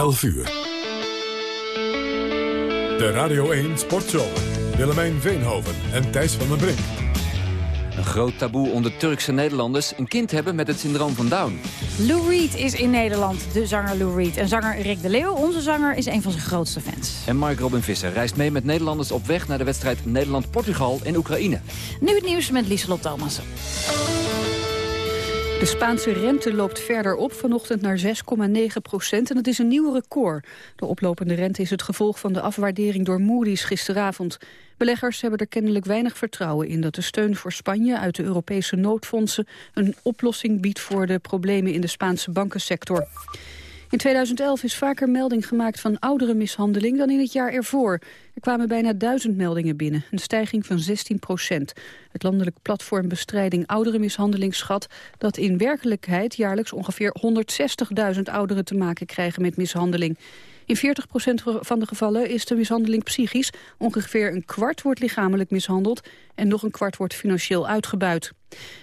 11 uur. De Radio 1 Sportshow. Willemijn Veenhoven en Thijs van den Brink. Een groot taboe onder Turkse Nederlanders. Een kind hebben met het syndroom van Down. Lou Reed is in Nederland, de zanger Lou Reed. En zanger Rick de Leeuw, onze zanger, is een van zijn grootste fans. En Mark Robin Visser reist mee met Nederlanders op weg naar de wedstrijd Nederland-Portugal in Oekraïne. Nu het nieuws met Lieselot Thomassen. De Spaanse rente loopt verder op, vanochtend naar 6,9 procent. En dat is een nieuw record. De oplopende rente is het gevolg van de afwaardering door Moody's gisteravond. Beleggers hebben er kennelijk weinig vertrouwen in dat de steun voor Spanje uit de Europese noodfondsen een oplossing biedt voor de problemen in de Spaanse bankensector. In 2011 is vaker melding gemaakt van oudere mishandeling dan in het jaar ervoor. Er kwamen bijna duizend meldingen binnen, een stijging van 16 procent. Het landelijk platform Bestrijding Ouderenmishandeling schat dat in werkelijkheid jaarlijks ongeveer 160.000 ouderen te maken krijgen met mishandeling. In 40% van de gevallen is de mishandeling psychisch. Ongeveer een kwart wordt lichamelijk mishandeld en nog een kwart wordt financieel uitgebuit.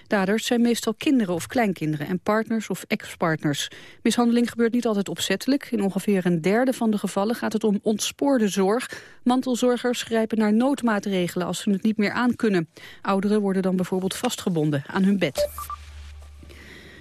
Daders zijn meestal kinderen of kleinkinderen en partners of ex-partners. Mishandeling gebeurt niet altijd opzettelijk. In ongeveer een derde van de gevallen gaat het om ontspoorde zorg. Mantelzorgers grijpen naar noodmaatregelen als ze het niet meer aankunnen. Ouderen worden dan bijvoorbeeld vastgebonden aan hun bed.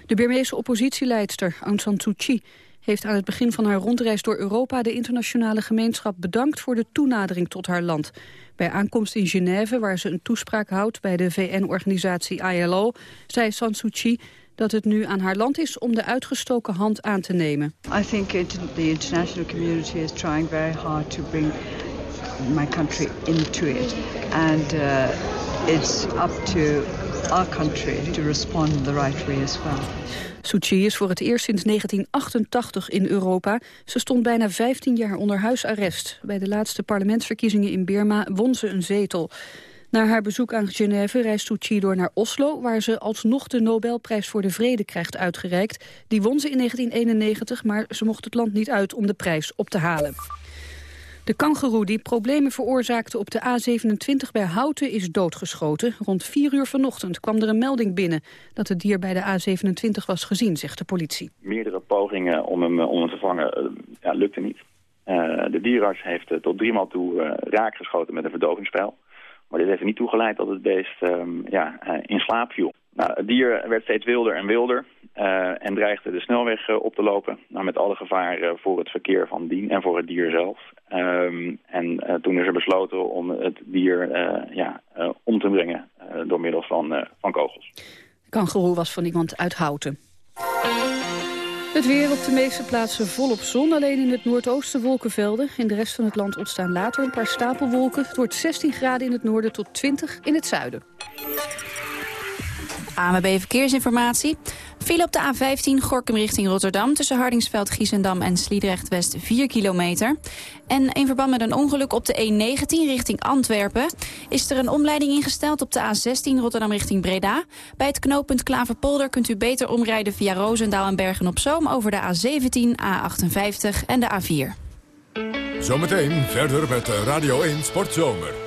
De Birmeese oppositieleidster Aung San Suu Kyi heeft aan het begin van haar rondreis door Europa de internationale gemeenschap bedankt voor de toenadering tot haar land. Bij aankomst in Genève, waar ze een toespraak houdt bij de VN-organisatie ILO, zei San Suu Kyi dat het nu aan haar land is om de uitgestoken hand aan te nemen. I think the international community is trying very hard to bring my country into it. And uh, it's up to our country to respond the right way as well. Suu Kyi is voor het eerst sinds 1988 in Europa. Ze stond bijna 15 jaar onder huisarrest. Bij de laatste parlementsverkiezingen in Birma won ze een zetel. Na haar bezoek aan Genève reist Suu Kyi door naar Oslo... waar ze alsnog de Nobelprijs voor de Vrede krijgt uitgereikt. Die won ze in 1991, maar ze mocht het land niet uit om de prijs op te halen. De kangeroe die problemen veroorzaakte op de A27 bij Houten is doodgeschoten. Rond 4 uur vanochtend kwam er een melding binnen dat het dier bij de A27 was gezien, zegt de politie. Meerdere pogingen om hem, om hem te vangen uh, ja, lukte niet. Uh, de dierarts heeft uh, tot driemaal toe raak geschoten met een verdovingspijl. Maar dit heeft er niet toegeleid dat het beest um, ja, in slaap viel. Nou, het dier werd steeds wilder en wilder uh, en dreigde de snelweg uh, op te lopen. Nou, met alle gevaren uh, voor het verkeer van dien en voor het dier zelf. Um, en toen is er besloten om het dier ja, om te brengen door middel van, van kogels. De kangeroe was van iemand uit Houten. Het weer op de meeste plaatsen volop zon. Alleen in het noordoosten wolkenvelden. In de rest van het land ontstaan later een paar stapelwolken. Het wordt 16 graden in het noorden tot 20 in het zuiden. AMB Verkeersinformatie. Viel op de A15 Gorkum richting Rotterdam... tussen Hardingsveld, Giesendam en Sliedrecht-West 4 kilometer. En in verband met een ongeluk op de E19 richting Antwerpen... is er een omleiding ingesteld op de A16 Rotterdam richting Breda. Bij het knooppunt Klaverpolder kunt u beter omrijden via Roosendaal en Bergen-op-Zoom... over de A17, A58 en de A4. Zometeen verder met Radio 1 Sportzomer.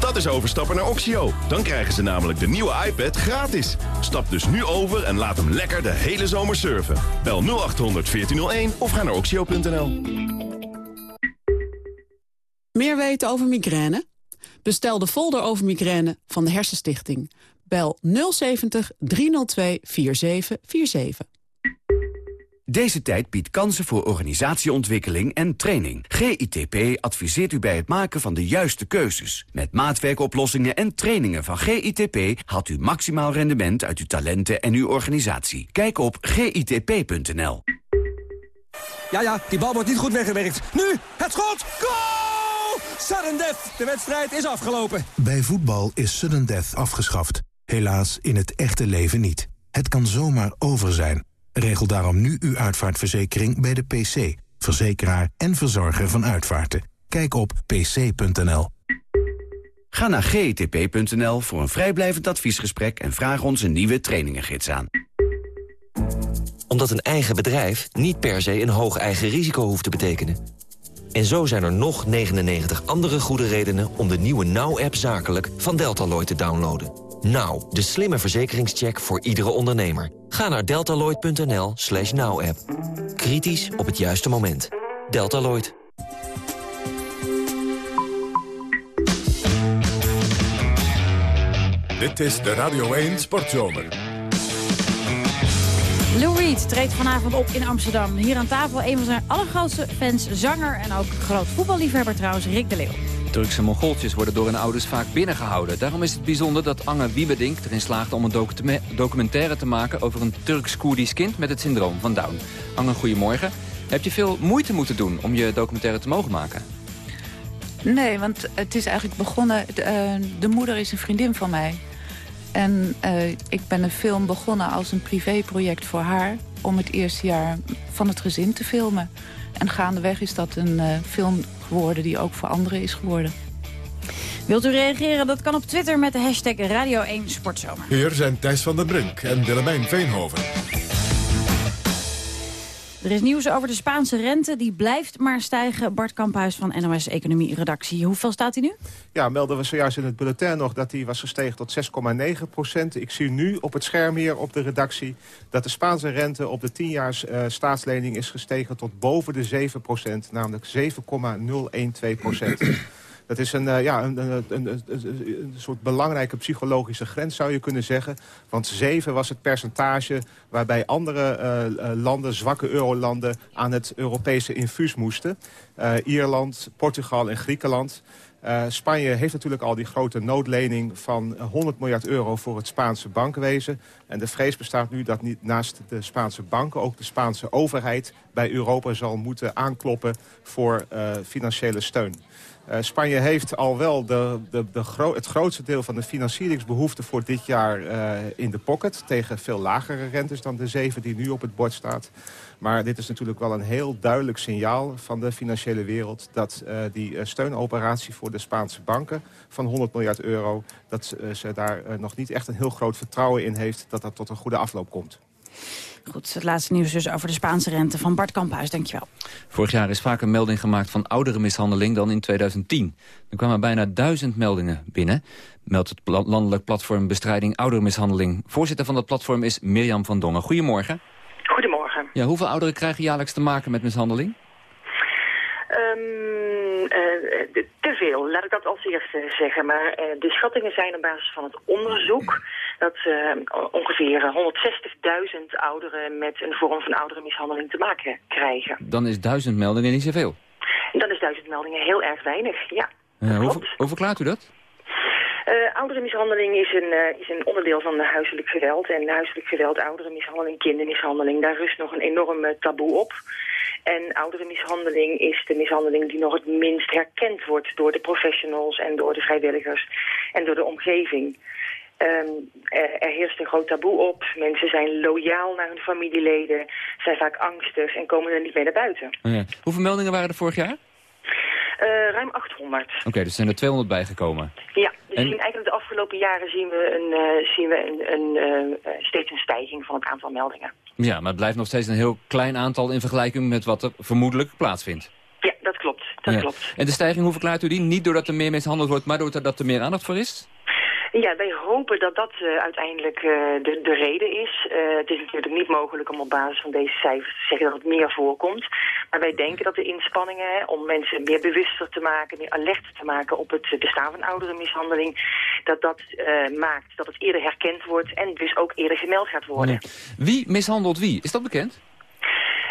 Dat is overstappen naar Oxio. Dan krijgen ze namelijk de nieuwe iPad gratis. Stap dus nu over en laat hem lekker de hele zomer surfen. Bel 0800 1401 of ga naar oxio.nl. Meer weten over migraine? Bestel de folder over migraine van de Hersenstichting. Bel 070 302 4747. Deze tijd biedt kansen voor organisatieontwikkeling en training. GITP adviseert u bij het maken van de juiste keuzes. Met maatwerkoplossingen en trainingen van GITP... haalt u maximaal rendement uit uw talenten en uw organisatie. Kijk op gitp.nl. Ja, ja, die bal wordt niet goed weggewerkt. Nu, het schot! Goal! Sudden death! De wedstrijd is afgelopen. Bij voetbal is sudden death afgeschaft. Helaas in het echte leven niet. Het kan zomaar over zijn. Regel daarom nu uw uitvaartverzekering bij de PC, verzekeraar en verzorger van uitvaarten. Kijk op pc.nl. Ga naar gtp.nl voor een vrijblijvend adviesgesprek... en vraag ons een nieuwe trainingengids aan. Omdat een eigen bedrijf niet per se een hoog eigen risico hoeft te betekenen. En zo zijn er nog 99 andere goede redenen om de nieuwe Now-app zakelijk van Deltaloid te downloaden. Now, de slimme verzekeringscheck voor iedere ondernemer. Ga naar deltaloid.nl slash now-app. Kritisch op het juiste moment. Deltaloid. Dit is de Radio 1 Sportzomer. Lou Reed treedt vanavond op in Amsterdam. Hier aan tafel een van zijn allergrootste fans, zanger en ook groot voetballiefhebber trouwens, Rick de Leeuw. Turkse Mongooltjes worden door hun ouders vaak binnengehouden. Daarom is het bijzonder dat Ange Wiebedink erin slaagde om een documentaire te maken... over een Turks-Koerdisch kind met het syndroom van Down. Ange, goedemorgen. Heb je veel moeite moeten doen om je documentaire te mogen maken? Nee, want het is eigenlijk begonnen... De, de moeder is een vriendin van mij. En uh, ik ben een film begonnen als een privéproject voor haar... om het eerste jaar van het gezin te filmen. En gaandeweg is dat een uh, film geworden die ook voor anderen is geworden. Wilt u reageren? Dat kan op Twitter met de hashtag Radio 1 Sportzomer. Hier zijn Thijs van den Brink en Willemijn Veenhoven. Er is nieuws over de Spaanse rente. Die blijft maar stijgen. Bart Kamphuis van NOS Economie Redactie. Hoeveel staat hij nu? Ja, melden we zojuist in het bulletin nog dat hij was gestegen tot 6,9 procent. Ik zie nu op het scherm hier op de redactie... dat de Spaanse rente op de 10-jaars uh, staatslening is gestegen tot boven de 7 procent. Namelijk 7,012 procent. Dat is een, uh, ja, een, een, een, soort belangrijke psychologische grens, zou je kunnen zeggen. Want 7 was het percentage waarbij andere uh, landen, zwakke eurolanden... aan het Europese infuus moesten. Ierland, Portugal en Griekenland... Spanje heeft natuurlijk al die grote noodlening van 100 miljard euro voor het Spaanse bankenwezen. En de vrees bestaat nu dat niet naast de Spaanse banken ook de Spaanse overheid bij Europa zal moeten aankloppen voor financiële steun. Uh, Spanje heeft al wel de, de, de het grootste deel van de financieringsbehoeften voor dit jaar uh, in de pocket. Tegen veel lagere rentes dan de zeven die nu op het bord staat. Maar dit is natuurlijk wel een heel duidelijk signaal van de financiële wereld... dat uh, die steunoperatie voor de Spaanse banken van 100 miljard euro... dat ze daar nog niet echt een heel groot vertrouwen in heeft... dat dat tot een goede afloop komt. Goed, het laatste nieuws dus over de Spaanse rente van Bart Kamphuis. Dankjewel. Vorig jaar is vaak een melding gemaakt van oudere mishandeling dan in 2010. Er kwamen bijna duizend meldingen binnen. Meldt het landelijk platform Bestrijding Ouderenmishandeling. Voorzitter van dat platform is Mirjam van Dongen. Goedemorgen. Goedemorgen. Ja, hoeveel ouderen krijgen jaarlijks te maken met mishandeling? Um, uh, te veel, laat ik dat als eerste zeggen. Maar uh, de schattingen zijn op basis van het onderzoek... dat ongeveer 160.000 ouderen met een vorm van ouderenmishandeling te maken krijgen. Dan is duizend meldingen niet zoveel? Dan is duizend meldingen heel erg weinig, ja. hoe, hoe verklaart u dat? Uh, ouderenmishandeling is een, uh, is een onderdeel van de huiselijk geweld. En huiselijk geweld, ouderenmishandeling, kindermishandeling, daar rust nog een enorm taboe op. En ouderenmishandeling is de mishandeling die nog het minst herkend wordt door de professionals en door de vrijwilligers en door de omgeving. Er, er heerst een groot taboe op. Mensen zijn loyaal naar hun familieleden, zijn vaak angstig en komen er niet mee naar buiten. Oh ja. Hoeveel meldingen waren er vorig jaar? Uh, ruim 800. Oké, okay, dus zijn er 200 bijgekomen. Ja, dus en... eigenlijk de afgelopen jaren zien we, een, uh, zien we een, een, uh, steeds een stijging van het aantal meldingen. Ja, maar het blijft nog steeds een heel klein aantal in vergelijking met wat er vermoedelijk plaatsvindt. Ja, dat klopt. Dat ja. klopt. En de stijging, hoe verklaart u die? Niet doordat er meer mishandeld wordt, maar doordat er meer aandacht voor is? Ja, wij hopen dat dat uh, uiteindelijk uh, de, de reden is. Uh, het is natuurlijk niet mogelijk om op basis van deze cijfers te zeggen dat het meer voorkomt. Maar wij denken dat de inspanningen om mensen meer bewuster te maken, meer alert te maken op het bestaan van ouderenmishandeling, dat dat maakt dat het eerder herkend wordt en dus ook eerder gemeld gaat worden. Wie mishandelt wie? Is dat bekend?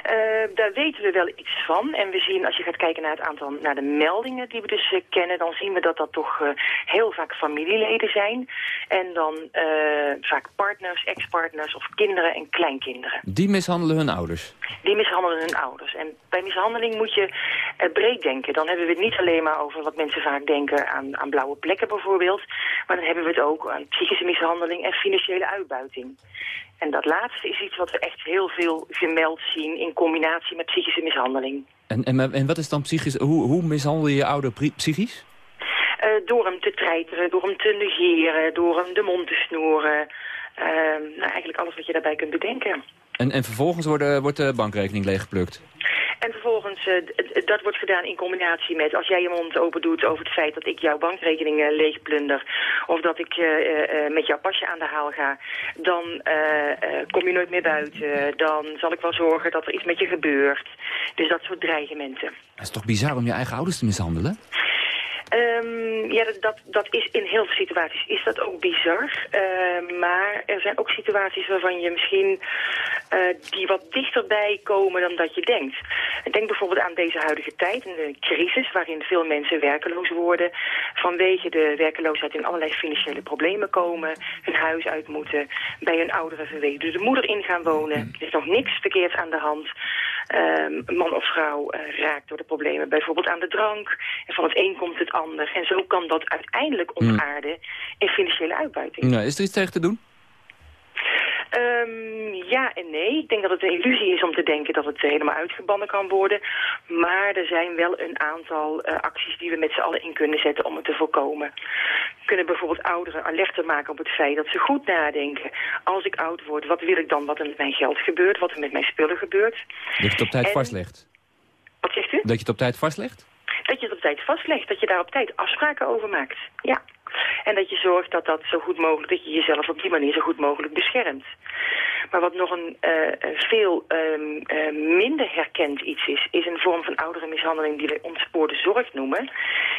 Uh, daar weten we wel iets van. En we zien, als je gaat kijken naar het aantal, naar de meldingen die we dus uh, kennen, dan zien we dat dat toch uh, heel vaak familieleden zijn. En dan vaak partners, ex-partners of kinderen en kleinkinderen. Die mishandelen hun ouders? Die mishandelen hun ouders. En bij mishandeling moet je breed denken. Dan hebben we het niet alleen maar over wat mensen vaak denken aan, aan blauwe plekken bijvoorbeeld. Maar dan hebben we het ook aan psychische mishandeling en financiële uitbuiting. En dat laatste is iets wat we echt heel veel gemeld zien in combinatie met psychische mishandeling. En, en, en wat is dan psychisch? Hoe, hoe mishandel je je ouder psychisch? Uh, door hem te treiteren, door hem te negeren, door hem de mond te snoeren. Uh, nou, eigenlijk alles wat je daarbij kunt bedenken. En, en vervolgens worden, wordt de bankrekening leeggeplukt? En vervolgens, uh, dat wordt gedaan in combinatie met... als jij je mond open doet over het feit dat ik jouw bankrekening uh, leegplunder... of dat ik uh, met jouw pasje aan de haal ga... dan kom je nooit meer buiten. Dan zal ik wel zorgen dat er iets met je gebeurt. Dus dat soort dreigementen. Het is toch bizar om je eigen ouders te mishandelen? Um, ja, dat, dat is in heel veel situaties is dat ook bizar. Uh, maar er zijn ook situaties waarvan je misschien uh, die wat dichterbij komen dan dat je denkt. Denk bijvoorbeeld aan deze huidige tijd, een crisis waarin veel mensen werkeloos worden. Vanwege de werkeloosheid in allerlei financiële problemen komen. Hun huis uit moeten, bij hun ouderen vanwege dus de moeder in gaan wonen. Er is nog niks verkeerds aan de hand. Um, man of vrouw uh, raakt door de problemen bijvoorbeeld aan de drank. En van het een komt het ander. En zo kan dat uiteindelijk ontaarden in financiële uitbuiting. Nou, is er iets tegen te doen? Um, ja en nee. Ik denk dat het een illusie is om te denken dat het helemaal uitgebannen kan worden. Maar er zijn wel een aantal uh, acties die we met z'n allen in kunnen zetten om het te voorkomen. We kunnen bijvoorbeeld ouderen alerter maken op het feit dat ze goed nadenken. Als ik oud word, wat wil ik dan wat er met mijn geld gebeurt, wat er met mijn spullen gebeurt. Dat je het op tijd en... vastlegt. Wat zegt u? Dat je het op tijd vastlegt? Dat je het op tijd vastlegt, dat je daar op tijd afspraken over maakt. Ja. En dat je zorgt dat dat zo goed mogelijk, dat je jezelf op die manier zo goed mogelijk beschermt. Maar wat nog een uh, veel um, uh, minder herkend iets is, is een vorm van oudere mishandeling die wij ontspoorde zorg noemen.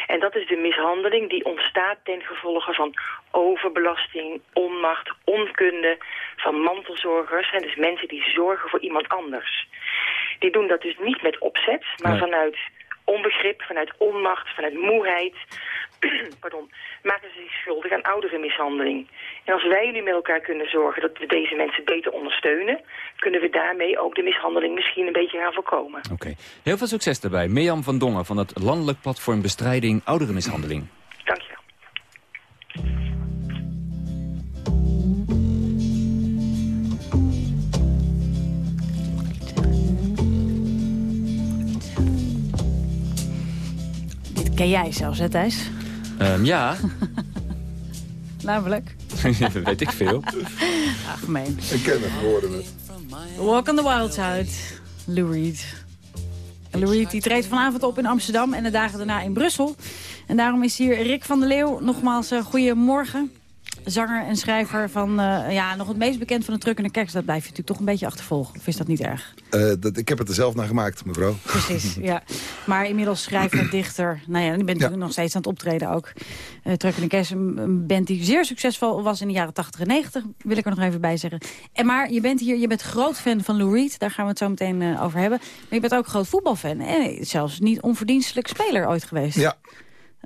En dat is de mishandeling die ontstaat ten gevolge van overbelasting, onmacht, onkunde van mantelzorgers. En dus mensen die zorgen voor iemand anders. Die doen dat dus niet met opzet, maar nee. vanuit onbegrip, vanuit onmacht, vanuit moeheid, pardon, maken ze zich schuldig aan oudere mishandeling. En als wij nu met elkaar kunnen zorgen dat we deze mensen beter ondersteunen... kunnen we daarmee ook de mishandeling misschien een beetje gaan voorkomen. Oké. Okay. Heel veel succes daarbij. Mirjam van Dongen van het Landelijk Platform Bestrijding Ouderenmishandeling. Dank je wel. Dit ken jij zelfs, hè Thijs? Um, ja. Namelijk? Weet ik veel. Ach, gemeen. Ik ken het, hoorden het. Walk on the Wild Side, Lou Reed. Lou Reed die treedt vanavond op in Amsterdam en de dagen daarna in Brussel. En daarom is hier Rick van der Leeuw. Nogmaals, uh, goedemorgen. Zanger en schrijver van, uh, ja, nog het meest bekend van de Truck en de Keks. Dat blijf je natuurlijk toch een beetje achtervolgen. Of is dat niet erg? Uh, dat, ik heb het er zelf naar gemaakt, mevrouw. Precies, ja. Maar inmiddels schrijver, dichter. Nou ja, je bent ja. nog steeds aan het optreden ook. Uh, Truck en de Keks, een band die zeer succesvol was in de jaren 80 en 90. Wil ik er nog even bij zeggen. En maar je bent hier, je bent groot fan van Lou Reed. Daar gaan we het zo meteen over hebben. Maar je bent ook groot voetbalfan. En zelfs niet onverdienstelijk speler ooit geweest. Ja.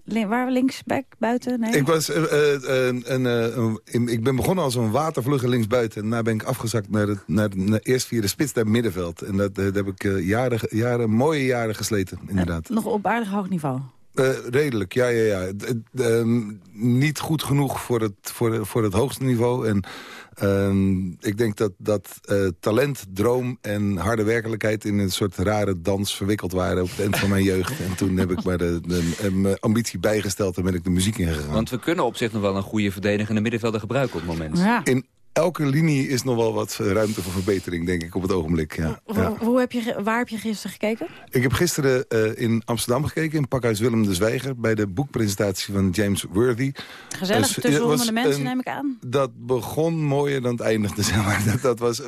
Waar linksback, buiten? Nee. Ik, was, uh, uh, een, uh, ik ben begonnen als een watervlugger linksbuiten. En daarna ben ik afgezakt naar, het, naar, naar eerst via de spits naar het middenveld. En dat, daar heb ik jaren, jaren, mooie jaren gesleten, inderdaad. nog op aardig hoog niveau? Uh, redelijk, ja, ja, ja. Uh, niet goed genoeg voor het, voor, voor het hoogste niveau. En uh, ik denk dat, dat uh, talent, droom en harde werkelijkheid... in een soort rare dans verwikkeld waren op het eind van mijn jeugd. En toen heb ik maar de, de, de, mijn ambitie bijgesteld en ben ik de muziek ingegaan. Want we kunnen op zich nog wel een goede verdedigende middenvelder gebruiken op het moment. Ja. In elke linie is nog wel wat ruimte voor verbetering, denk ik, op het ogenblik. Ja. Hoe, ja. hoe heb je, waar heb je gisteren gekeken? Ik heb gisteren uh, in Amsterdam gekeken, in Pakhuis Willem de Zwijger... bij de boekpresentatie van James Worthy. Gezellig, dus, tussen honderden mensen, neem ik aan. Dat begon mooier dan het eindigde, zeg maar. Dat, dat was,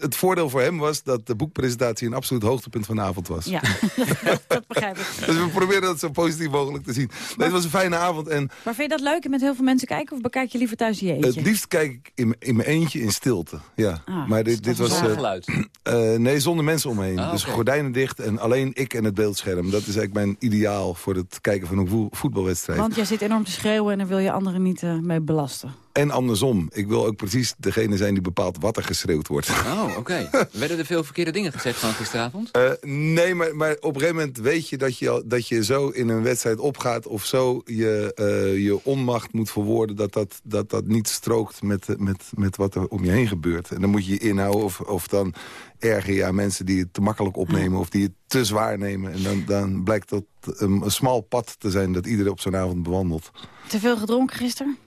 het voordeel voor hem was dat de boekpresentatie... een absoluut hoogtepunt van de avond was. Ja, dat begrijp ik. Dus we proberen dat zo positief mogelijk te zien. Nee, het was een fijne avond. En, maar vind je dat leuk met heel veel mensen kijken... of bekijk je liever thuis je eentje? Het liefst kijk ik in, in mijn eentje in stilte, ja. Ah, maar dit, dit was... Uh, geluid? Uh, nee, zonder mensen omheen. Ah, dus okay. gordijnen dicht en alleen ik en het beeldscherm. Dat is eigenlijk mijn ideaal voor het kijken van een voetbalwedstrijd. Want jij zit enorm te schreeuwen en dan wil je anderen niet uh, mee belasten. En andersom. Ik wil ook precies degene zijn die bepaalt wat er geschreeuwd wordt. Oh, oké. Werden er veel verkeerde dingen gezegd van gisteravond? Uh, nee, maar, maar op een gegeven moment weet je dat, je dat je zo in een wedstrijd opgaat... of zo je, uh, je onmacht moet verwoorden... dat dat, dat, dat niet strookt met, met, met wat er om je heen gebeurt. En dan moet je je inhouden of, of dan erger je aan mensen die het te makkelijk opnemen... of die het te zwaar nemen. En dan, dan blijkt dat een, een smal pad te zijn dat iedereen op zo'n avond bewandelt. Te veel gedronken gisteren?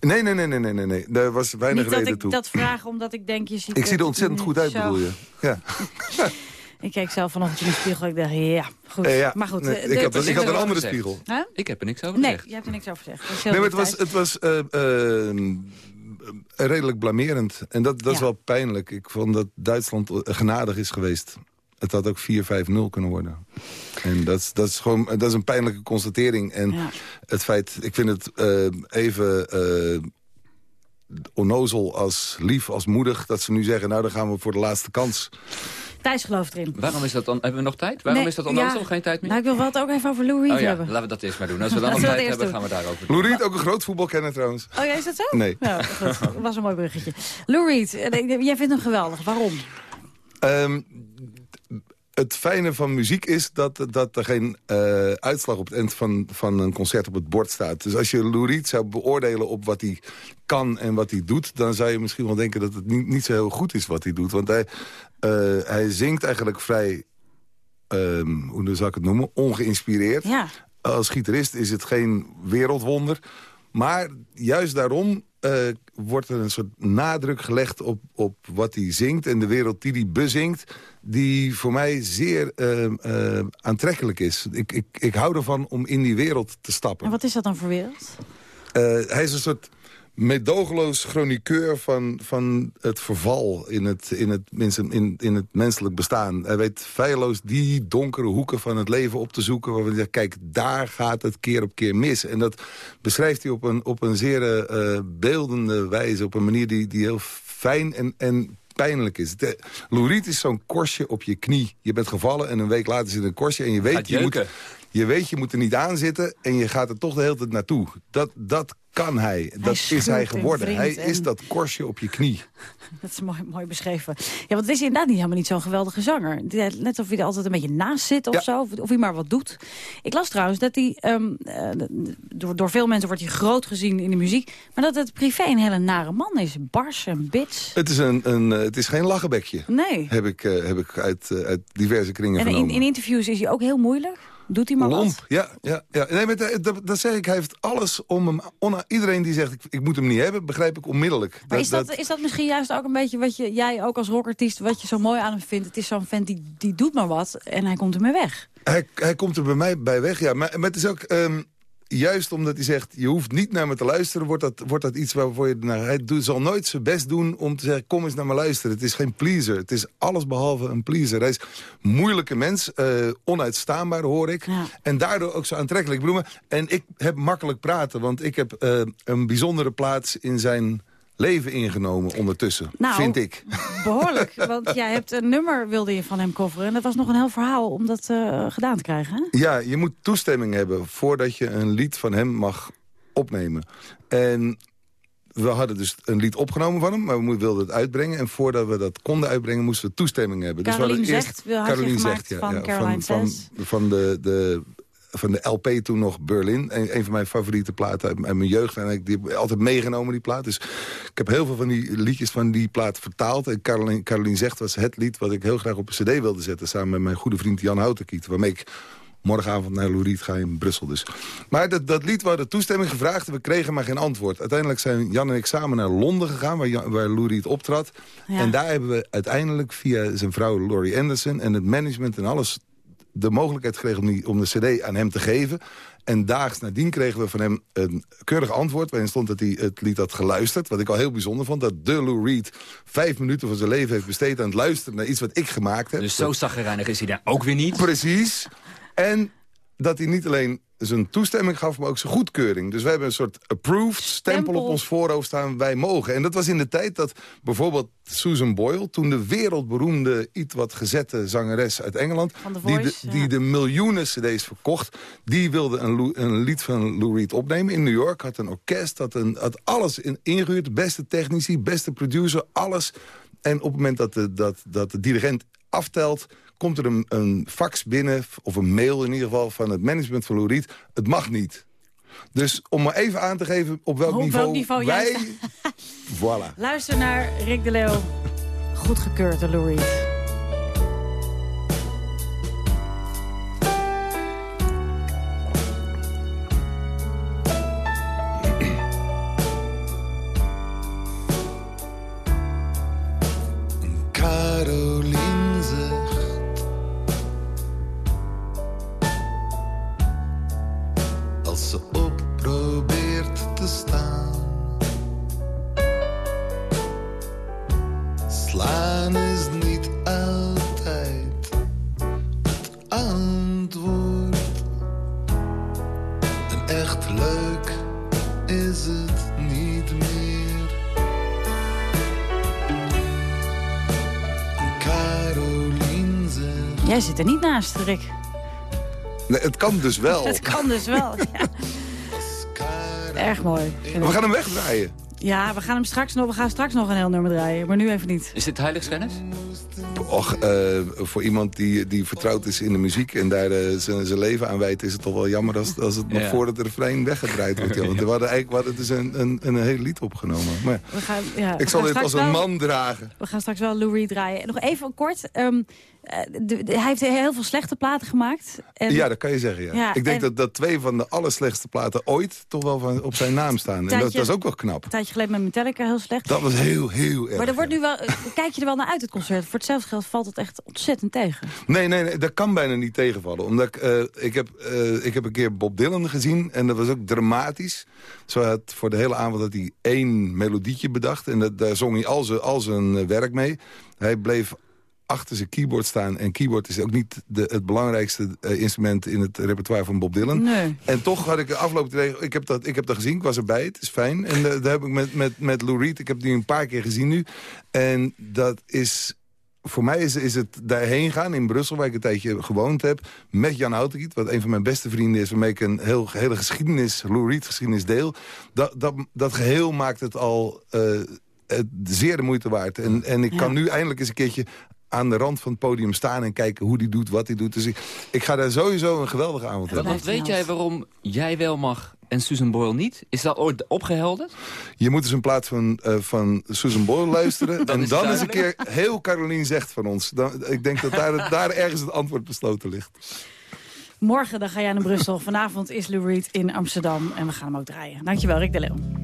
Nee, nee, nee, nee, nee, nee, nee. Daar was weinig Niet reden dat ik toe. dat vraag omdat ik denk je ziet Ik zie er ontzettend goed uit, zo. bedoel je. Ja. Ik keek zelf vanochtend in de spiegel. Ik dacht, ja, goed. Eh, ja. Maar goed. Nee, eh, ik had- ik had een de- andere spiegel. Huh? Ik heb er niks over Nee, gezegd. je hebt er niks over gezegd. Nee, maar het was, het was eh, eh, redelijk blamerend. En dat, dat is wel pijnlijk. Ik vond dat Duitsland genadig is geweest. Het had ook 4-5-0 kunnen worden. En dat is, dat, is gewoon, dat is een pijnlijke constatering. En het feit, ik vind het eh, even eh, onnozel als lief, als moedig... dat ze nu zeggen, nou dan gaan we voor de laatste kans. Thijs gelooft erin. Waarom is dat dan? Hebben we nog tijd? Waarom Nee, is dat onnozel? ja. Geen tijd meer? Nou, ik wil wel het ook even over Lou Reed oh ja, hebben. laten we dat eerst maar doen. Als we dan nog tijd dat hebben, gaan we daarover Lou Reed, ook een groot voetbalkenner trouwens. Oh ja, is dat zo? Nee. Dat was een mooi bruggetje. Lou Reed, eh, jij vindt hem geweldig. Waarom? Ehm, het fijne van muziek is dat, dat er geen eh, uitslag op het eind van, van een concert op het bord staat. Dus als je Lou Reed zou beoordelen op wat hij kan en wat hij doet... dan zou je misschien wel denken dat het niet, niet zo heel goed is wat hij doet. Want hij, eh, hij zingt eigenlijk vrij, ehm, hoe zou ik het noemen, ongeïnspireerd. Ja. Als gitarist is het geen wereldwonder. Maar juist daarom eh, wordt er een soort nadruk gelegd op, op wat hij zingt... en de wereld die hij bezingt, die voor mij zeer eh, eh, aantrekkelijk is. Ik, ik, ik hou ervan om in die wereld te stappen. En wat is dat dan voor wereld? Eh, hij is een soort medogeloos chroniqueur van, van het verval in het, in, het, in, in, in het menselijk bestaan. Hij weet feilloos die donkere hoeken van het leven op te zoeken... waarvan hij zegt, kijk, daar gaat het keer op keer mis. En dat beschrijft hij op een, op een zeer eh, beeldende wijze... op een manier die, die heel fijn en, en pijnlijk is. De, is zo'n korstje op je knie. Je bent gevallen en een week later zit een korstje... en je weet, je moet. Je weet, je moet er niet aan zitten en je gaat er toch de hele tijd naartoe. Dat, dat kan hij. Dat is hij en geworden. Hij en- is dat korstje op je knie. Dat is mooi, mooi beschreven. Ja, want het is inderdaad niet helemaal niet zo'n geweldige zanger. Net of hij er altijd een beetje naast zit of zo. Of, of hij maar wat doet. Ik las trouwens dat hij... ehm, eh, door, door veel mensen wordt hij groot gezien in de muziek. Maar dat het privé een hele nare man is. Bars en bits. Het is, een, een, eh, het is geen lachenbekje. Nee. Heb ik, eh, heb ik uit, uit diverse kringen En in, in interviews is hij ook heel moeilijk. Doet hij maar wat. Lomp, ja. ja, ja. Nee, maar dat, dat, zeg ik, hij heeft alles om hem... Iedereen die zegt, ik, ik moet hem niet hebben, begrijp ik onmiddellijk. Maar is dat, is dat misschien juist ook een beetje wat je, jij ook als rockartiest... wat je zo mooi aan hem vindt? Het is zo'n vent die, die doet maar wat en hij komt ermee weg. Hij, hij komt er bij mij bij weg, ja. Maar, maar het is ook... ehm, Juist omdat hij zegt, je hoeft niet naar me te luisteren... wordt dat, wordt dat iets waarvoor je... naar hij doet, zal nooit zijn best doen om te zeggen... kom eens naar me luisteren. Het is geen pleaser. Het is alles behalve een pleaser. Hij is een moeilijke mens. eh, onuitstaanbaar, hoor ik. En daardoor ook zo aantrekkelijk. Maar- en ik heb makkelijk praten. Want ik heb eh, een bijzondere plaats in zijn leven ingenomen ondertussen. Nou, vind ik. Behoorlijk, want jij hebt een nummer wilde je van hem coveren. En dat was nog een heel verhaal om dat eh, gedaan te krijgen. Hè? Ja, je moet toestemming hebben voordat je een lied van hem mag opnemen. En we hadden dus een lied opgenomen van hem, maar we wilden het uitbrengen. En voordat we dat konden uitbrengen, moesten we toestemming hebben. Dus we Caroline hadden Zegt, had je gemaakt van Caroline van, Says. van, de, de, van de LP toen nog Berlin. Een, een van mijn favoriete platen uit, mijn jeugd. En ik die heb altijd meegenomen, die plaat. Dus ik heb heel veel van die liedjes van die plaat vertaald. En Caroline, Caroline Zegt was het lied wat ik heel graag op een cd wilde zetten... samen met mijn goede vriend Jan Houtenkiet. Waarmee ik morgenavond naar Lou Reed ga in Brussel dus. Maar dat, dat lied, we hadden toestemming gevraagd en we kregen maar geen antwoord. Uiteindelijk zijn Jan en ik samen naar Londen gegaan, waar, Jan, waar Lou Reed optrad. Ja. En daar hebben we uiteindelijk via zijn vrouw Laurie Anderson... en het management en alles de mogelijkheid gekregen om, die, om de cd aan hem te geven. En daags nadien kregen we van hem een keurig antwoord... waarin stond dat hij het lied had geluisterd. Wat ik al heel bijzonder vond. Dat de Lou Reed vijf minuten van zijn leven heeft besteed... aan het luisteren naar iets wat ik gemaakt heb. Dus zo zaggerijnig is hij daar ook weer niet. Precies. En dat hij niet alleen zijn toestemming gaf, maar ook zijn goedkeuring. Dus we hebben een soort approved stempel, op ons voorhoofd staan, wij mogen. En dat was in de tijd dat bijvoorbeeld Susan Boyle... toen de wereldberoemde, iets wat gezette zangeres uit Engeland... die, de, die de miljoenen cd's verkocht... die wilde een, een, lied van Lou Reed opnemen in New York. Had een orkest, had, een, had alles in, ingehuurd. Beste technici, beste producer, alles. En op het moment dat de, dat, dat de dirigent aftelt komt er een, een fax binnen, of een mail in ieder geval... van het management van Lou Het mag niet. Dus om maar even aan te geven op welk, niveau, niveau, wij... voilà. Luister naar Rick de Leeuw. Goedgekeurd door Lou te staan. Slaan is niet altijd het antwoord. En echt leuk is het niet meer. Carolien zegt... Jij zit er niet naast, Rick. Nee, het kan dus wel. Het kan dus wel, ja. Erg mooi. We gaan hem wegdraaien. Ja, we gaan hem straks nog, we gaan straks nog een heel nummer draaien, maar nu even niet. Is dit heiligschennis? Och, uh, voor iemand die, die vertrouwd is in de muziek en daar uh, zijn leven aan wijt... is het toch wel jammer als, als het nog ja. voor het refrein weggedraaid wordt. Want we hadden eigenlijk we hadden dus een, een, een heel lied opgenomen. Maar we gaan, ja, ik zal dit als een man dragen. We gaan straks wel Lou Reed draaien. Nog even kort, um, uh, hij heeft heel veel slechte platen gemaakt. En... Ja, dat kan je zeggen, ja. ja ik denk dat, dat twee van de allerslechtste platen ooit toch wel van, op zijn naam staan. En dat, dat, is ook wel knap. Een tijdje geleden met Metallica heel slecht. Dat was heel, heel erg. Maar er wordt nu wel, kijk je er wel naar uit, het concert? Voor hetzelfde geld valt het echt ontzettend tegen. Nee, nee, nee dat kan bijna niet tegenvallen. Omdat ik, uh, ik, heb, uh, ik heb een keer Bob Dylan gezien en dat was ook dramatisch. Zo had voor de hele avond had hij één melodietje bedacht. En dat, daar zong hij al zijn, al zijn werk mee. Hij bleef achter zijn keyboard staan. En keyboard is ook niet de, het belangrijkste uh, instrument in het repertoire van Bob Dylan. Nee. En toch had ik de afgelopen ik heb dat, ik heb dat gezien, ik was erbij, het is fijn. En uh, daar heb ik met, met, met Lou Reed, ik heb die een paar keer gezien nu. En dat is voor mij is, is het daarheen gaan in Brussel, waar ik een tijdje gewoond heb... met Jan Houtekiet, wat een van mijn beste vrienden is... waarmee ik een heel, hele geschiedenis, Lou Reed geschiedenis deel. Dat, dat, dat geheel maakt het al... Uh, zeer de moeite waard. En, en ik kan nu eindelijk eens een keertje aan de rand van het podium staan en kijken hoe die doet, wat hij doet. Dus ik, ik ga daar sowieso een geweldige avond hebben. Want weet jij waarom jij wel mag en Susan Boyle niet? Is dat ooit opgehelderd? Je moet dus in plaats van, uh, van Susan Boyle luisteren... en dan eens een keer heel Carolien zegt van ons. Dan, ik denk dat daar, daar ergens het antwoord besloten ligt. Morgen dan ga jij naar Brussel. Vanavond is Lou Reed in Amsterdam. En we gaan hem ook draaien. Dankjewel, Rick de Leeuw.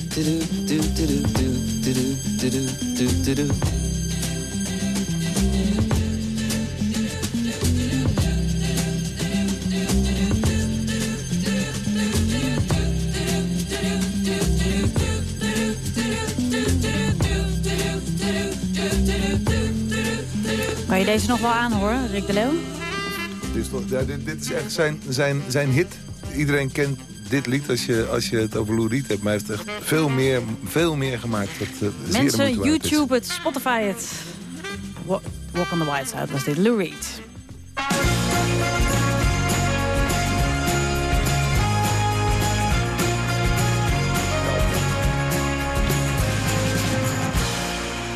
Kan je deze nog wel aan Rick de Leeuw? Dit is, dit is echt zijn, zijn, zijn hit. Iedereen kent dit lied als je, als je het over Lou Reed hebt. Maar hij heeft echt veel meer, veel meer gemaakt. Wat, uh, zeer Mensen. YouTube het, Spotify het. Wa- Walk on the White Side was dit, Lou Reed.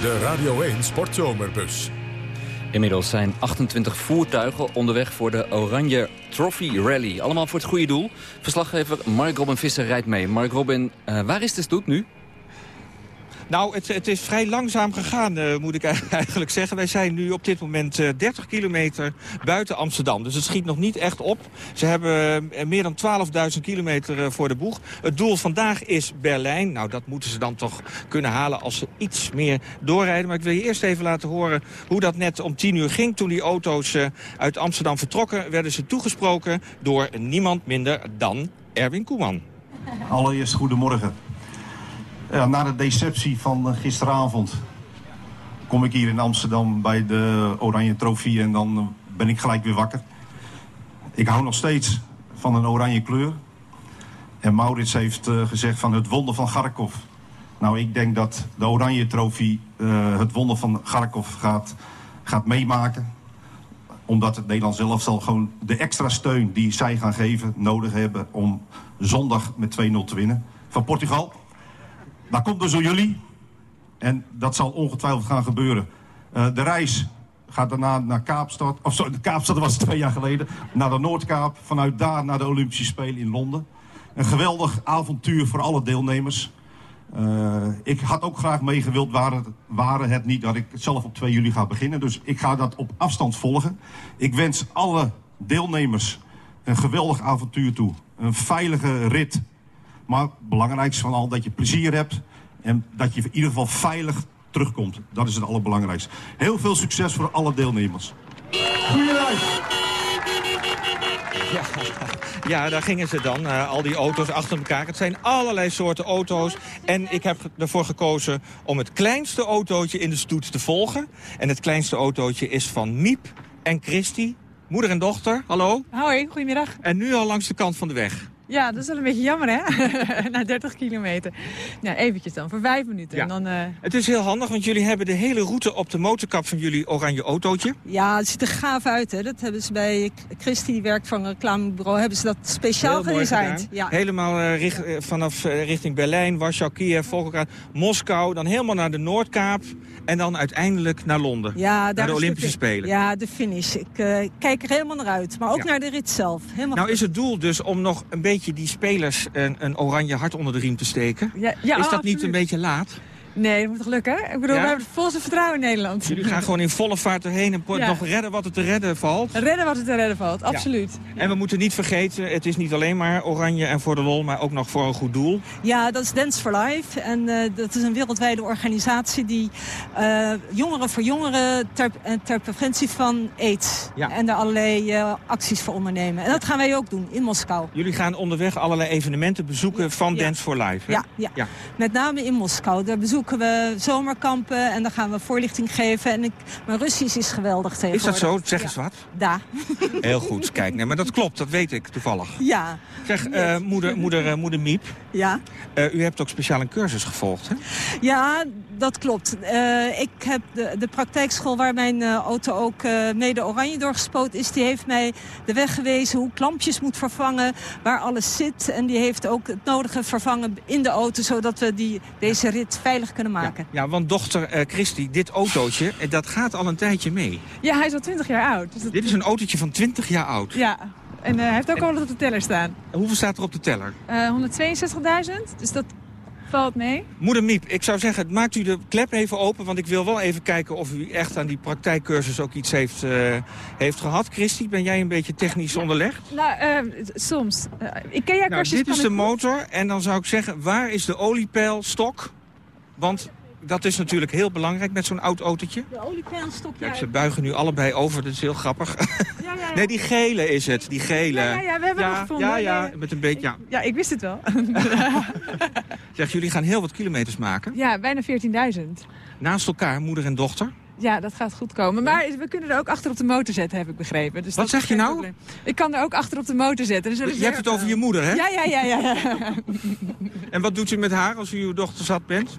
De Radio 1 Sportzomerbus. Inmiddels zijn 28 voertuigen onderweg voor de Oranje Trophy Rally. Allemaal voor het goede doel. Verslaggever Mark Robin Visser rijdt mee. Mark Robin, eh, waar is de stoet nu? Nou, het, het is vrij langzaam gegaan, eh, moet ik eigenlijk zeggen. Wij zijn nu op dit moment eh, 30 kilometer buiten Amsterdam. Dus het schiet nog niet echt op. Ze hebben eh, meer dan 12.000 kilometer eh, voor de boeg. Het doel vandaag is Berlijn. Nou, dat moeten ze dan toch kunnen halen als ze iets meer doorrijden. Maar ik wil je eerst even laten horen hoe dat net om 10 uur ging. Toen die auto's eh, uit Amsterdam vertrokken, werden ze toegesproken door niemand minder dan Erwin Koeman. Allereerst goedemorgen. Ja, na de deceptie van eh, gisteravond kom ik hier in Amsterdam bij de Oranje Trofee en dan eh, ben ik gelijk weer wakker. Ik hou nog steeds van een oranje kleur. En Maurits heeft eh, gezegd van het wonder van Garkov. Nou, ik denk dat de Oranje Trofee het wonder van Garkov gaat, gaat meemaken. Omdat het Nederland zelf zal gewoon de extra steun die zij gaan geven nodig hebben om zondag met 2-0 te winnen. Van Portugal. Daar komt dus door jullie. En dat zal ongetwijfeld gaan gebeuren. Eh, de reis gaat daarna naar Kaapstad. Of sorry, Kaapstad was twee jaar geleden. Naar de Noordkaap. Vanuit daar naar de Olympische Spelen in Londen. Een geweldig avontuur voor alle deelnemers. Eh, ik had ook graag meegewild, waren waren het niet dat ik zelf op 2 juli ga beginnen. Dus ik ga dat op afstand volgen. Ik wens alle deelnemers een geweldig avontuur toe. Een veilige rit. Maar het belangrijkste van al dat je plezier hebt. En dat je in ieder geval veilig terugkomt. Dat is het allerbelangrijkste. Heel veel succes voor alle deelnemers. Goeie reis! Ja, ja, daar gingen ze dan. eh, al die auto's achter elkaar. Het zijn allerlei soorten auto's. En ik heb ervoor gekozen om het kleinste autootje in de stoet te volgen. En het kleinste autootje is van Miep en Christy. Moeder en dochter, hallo. Hoi, goedemiddag. En nu al langs de kant van de weg. Ja, dat is wel een beetje jammer, hè? Na 30 kilometer. Nou, eventjes dan, voor vijf minuten. Ja. En dan, eh, Het is heel handig, want jullie hebben de hele route op de motorkap van jullie oranje autootje. ja, het ziet er gaaf uit, hè? Dat hebben ze bij Christy, die werkt van een reclamebureau, hebben ze dat speciaal gedesigned. Ja. Helemaal richt- eh, vanaf richting Berlijn, Warschau, Kiev, Volgograd, Moskou. Dan helemaal naar de Noordkaap. En dan uiteindelijk naar Londen. Ja, naar daar de is Olympische Spelen. Ja, de finish. Ik kijk er helemaal naar uit. Maar ook naar de rit zelf. Helemaal Nou goed. is het doel dus om nog een beetje beetje die spelers een, een oranje hart onder de riem te steken. Ja, ja, is dat niet een beetje laat? Nee, dat moet toch lukken? Ik bedoel, Ja? we hebben volste vertrouwen in Nederland. Jullie gaan gewoon in volle vaart erheen en Ja. nog redden wat er te redden valt. Redden wat er te redden valt, absoluut. En we moeten niet vergeten, het is niet alleen maar oranje en voor de lol, maar ook nog voor een goed doel. Ja, dat is Dance for Life. En eh, dat is een wereldwijde organisatie die eh, jongeren voor jongeren ter, eh, ter preventie van aids. Ja. En daar allerlei acties voor ondernemen. En dat gaan wij ook doen in Moskou. Jullie gaan onderweg allerlei evenementen bezoeken van Dance for Life. hè? Ja, ja. met name in Moskou. Daar bezoeken we zomerkampen en dan gaan we voorlichting geven. En ik, mijn Russisch is geweldig Is tegenwoordig. dat zo? Zeg eens wat. Da. Heel goed, kijk. Nee, maar dat klopt, dat weet ik toevallig. Ja. Zeg, eh, moeder, moeder, eh, moeder Miep, Ja. eh, u hebt ook speciaal een cursus gevolgd, hè? Ja, dat klopt. Ik heb de, de praktijkschool waar mijn auto ook mede oranje doorgespoten is... die heeft mij de weg gewezen hoe ik lampjes moet vervangen, waar alles zit. En die heeft ook het nodige vervangen in de auto... zodat we die, deze rit veilig kunnen maken. Ja, want dochter eh Christy, dit autootje, eh, dat gaat al een tijdje mee. Ja, hij is al 20 jaar oud. Dus dat- Dit is een autootje van 20 jaar oud. Ja, en eh, hij heeft ook al wat op de teller staan. Hoeveel staat er op de teller? Eh 162.000, dus dat valt mee. Moeder Miep, ik zou zeggen, maakt u de klep even open... want ik wil wel even kijken of u echt aan die praktijkcursus ook iets heeft, heeft gehad. Christy, ben jij een beetje technisch onderlegd? Nou, eh, soms. Ik ken jouw Nou, cursus dit is de motor en dan zou ik zeggen, waar is de oliepeilstok? Want dat is natuurlijk heel belangrijk met zo'n oud autootje. De oliepeilstok, ja. Ze buigen nu allebei over, dat is heel grappig. Nee, die gele is het, die gele. Ja, ja, ja, we hebben ja, hem gevonden. Ja, ja, met een beetje, ja. Ja, ik wist het wel. Zeg, jullie gaan heel wat kilometers maken. ja, bijna 14.000. Naast elkaar, moeder en dochter. Ja, dat gaat goed komen. Maar we kunnen er ook achter op de motor zetten, heb ik begrepen. Dus Wat zeg je nou? probleem. Ik kan er ook achter op de motor zetten. Dus Je hebt het over je moeder, hè? Ja, ja, ja, ja. ja. En wat doet u met haar als u uw dochter zat bent?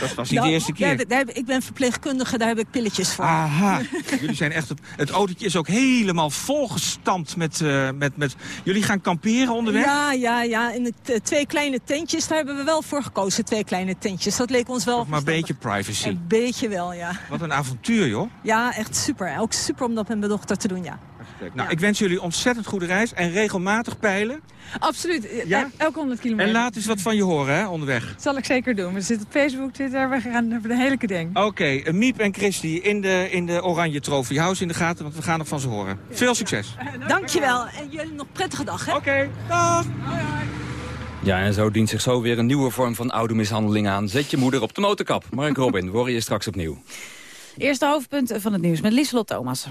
Dat was niet Nou, de eerste keer. daar ik ben verpleegkundige, daar heb ik pilletjes voor. Aha, jullie zijn echt... Het, het autootje is ook helemaal volgestampt met, eh, met, met... Jullie gaan kamperen onderweg? Ja, ja, ja. In de t- twee kleine tentjes, daar hebben we wel voor gekozen. Twee kleine tentjes. Dat leek ons wel Maar een beetje privacy. Een beetje wel, ja. Wat een avontuur, joh. Ja, echt super. Ook super om dat met mijn dochter te doen, ja. Nou, ik wens jullie ontzettend goede reis en regelmatig peilen. Absoluut. Ja? El- Elke 100 kilometer. En laat eens wat van je horen, hè, onderweg. Dat zal ik zeker doen. We zitten op Facebook, Twitter, we gaan over de hele ding. Oké, eh, Miep en Christy in de, in de Oranje Trophy. Hou ze in de gaten, want we gaan nog van ze horen. Veel succes. Dankjewel. En jullie nog prettige dag, hè? Oké, dag. Ja, en zo dient zich zo weer een nieuwe vorm van oude mishandeling aan. Zet je moeder op de motorkap. Mark Robin, hoor je straks opnieuw. Eerste hoofdpunt van het nieuws met Lieselot Thomas.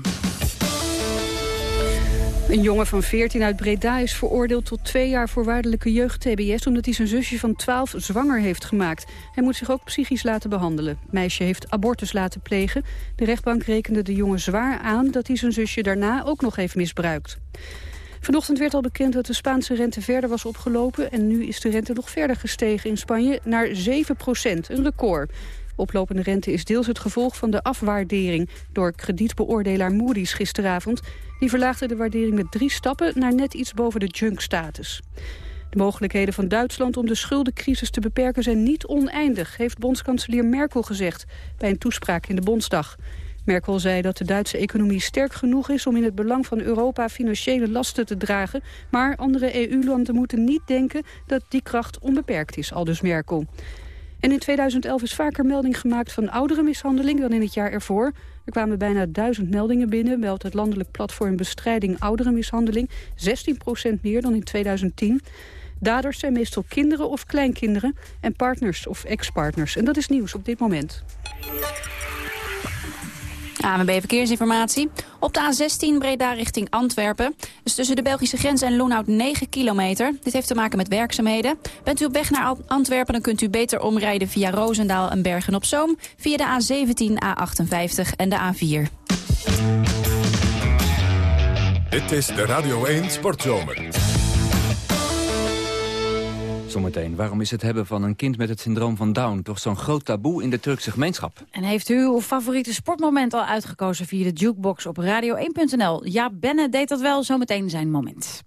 Een jongen van 14 uit Breda is veroordeeld tot twee jaar voorwaardelijke jeugd-TBS... omdat hij zijn zusje van 12 zwanger heeft gemaakt. Hij moet zich ook psychisch laten behandelen. Meisje heeft abortus laten plegen. De rechtbank rekende de jongen zwaar aan dat hij zijn zusje daarna ook nog heeft misbruikt. Vanochtend werd al bekend dat de Spaanse rente verder was opgelopen... en nu is de rente nog verder gestegen in Spanje naar 7 procent, een record. Oplopende rente is deels het gevolg van de afwaardering... door kredietbeoordelaar Moody's gisteravond. Die verlaagde de waardering met drie stappen naar net iets boven de junk-status. De mogelijkheden van Duitsland om de schuldencrisis te beperken zijn niet oneindig... heeft bondskanselier Merkel gezegd bij een toespraak in de Bondsdag. Merkel zei dat de Duitse economie sterk genoeg is om in het belang van Europa financiële lasten te dragen. Maar andere EU-landen moeten niet denken dat die kracht onbeperkt is, aldus Merkel. En in 2011 is vaker melding gemaakt van ouderenmishandeling dan in het jaar ervoor. Er kwamen bijna duizend meldingen binnen, meldt het landelijk platform Bestrijding Ouderenmishandeling. 16% meer dan in 2010. Daders zijn meestal kinderen of kleinkinderen en partners of ex-partners. En dat is nieuws op dit moment. ANWB Verkeersinformatie. Op de A16 Breda richting Antwerpen. Dus tussen de Belgische grens en Loenhout 9 kilometer. Dit heeft te maken met werkzaamheden. Bent u op weg naar Antwerpen, dan kunt u beter omrijden via Roosendaal en Bergen-op-Zoom. Via de A17, A58 en de A4. Dit is de Radio 1 Sportzomer. Zometeen, waarom is het hebben van een kind met het syndroom van Down... toch zo'n groot taboe in de Turkse gemeenschap? En heeft u uw favoriete sportmoment al uitgekozen via de jukebox op radio1.nl? Ja, Benne deed dat wel, zometeen zijn moment.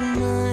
much money.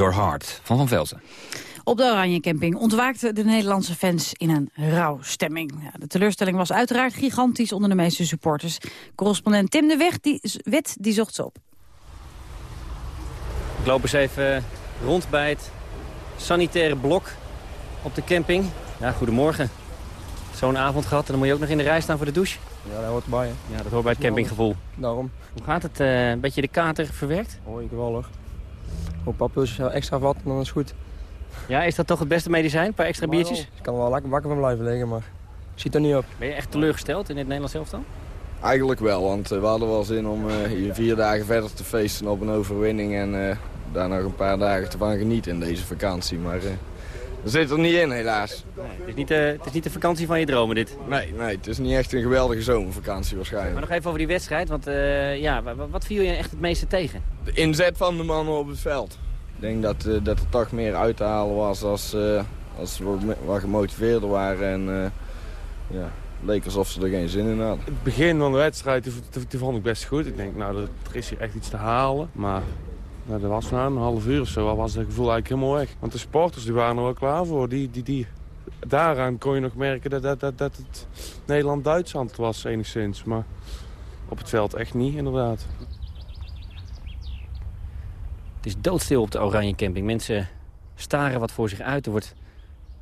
Your Heart van Van Velzen. Op de Oranje Camping ontwaakten de Nederlandse fans in een rouwstemming. Ja, de teleurstelling was uiteraard gigantisch onder de meeste supporters. Correspondent Tim de Weg, die, Wet die zocht ze op. Ik loop eens even rond bij het sanitaire blok op de camping. Ja, goedemorgen. Zo'n avond gehad en dan moet je ook nog in de rij staan voor de douche. Ja, dat hoort. Hè. Ja, dat hoort bij het campinggevoel. Daarom. Hoe gaat het? eh, een beetje de kater verwerkt? Hoi, geweldig. Gewoon een paar extra wat en dan is het goed. Ja, is dat toch het beste medicijn? Een paar extra Maar biertjes? Ik kan er wel lekker wakker van blijven liggen, maar ziet er niet op. Ben je echt teleurgesteld in het Nederlands elftal? Eigenlijk wel, want eh, we hadden wel zin om eh, hier vier dagen verder te feesten op een overwinning. En eh, daar nog een paar dagen te van genieten in deze vakantie. Maar eh dat zit er niet in helaas. Het is, niet de, het is niet de vakantie van je dromen dit. Nee, nee, het is niet echt een geweldige zomervakantie Maar waarschijnlijk. nog even over die wedstrijd, want eh, ja, wa- wa- wat viel je echt het meeste tegen? De inzet van de mannen op het veld. Ik denk dat, eh, dat er toch meer uit te halen was als, eh, als we wat, gemotiveerder waren. En eh, ja, het leek alsof ze er geen zin in hadden. Het begin van de wedstrijd die, die- die vond ik best goed. Ik denk, nou, er er is hier echt iets te halen. Maar dat was na een half uur of zo, was het gevoel eigenlijk helemaal weg. Want de sporters die waren er wel klaar voor. Die, die, die, daaraan kon je nog merken dat, dat, dat, dat het Nederland-Duitsland was enigszins. Maar op het veld echt niet, inderdaad. Het is doodstil op de Oranje Camping. Mensen staren wat voor zich uit. Er wordt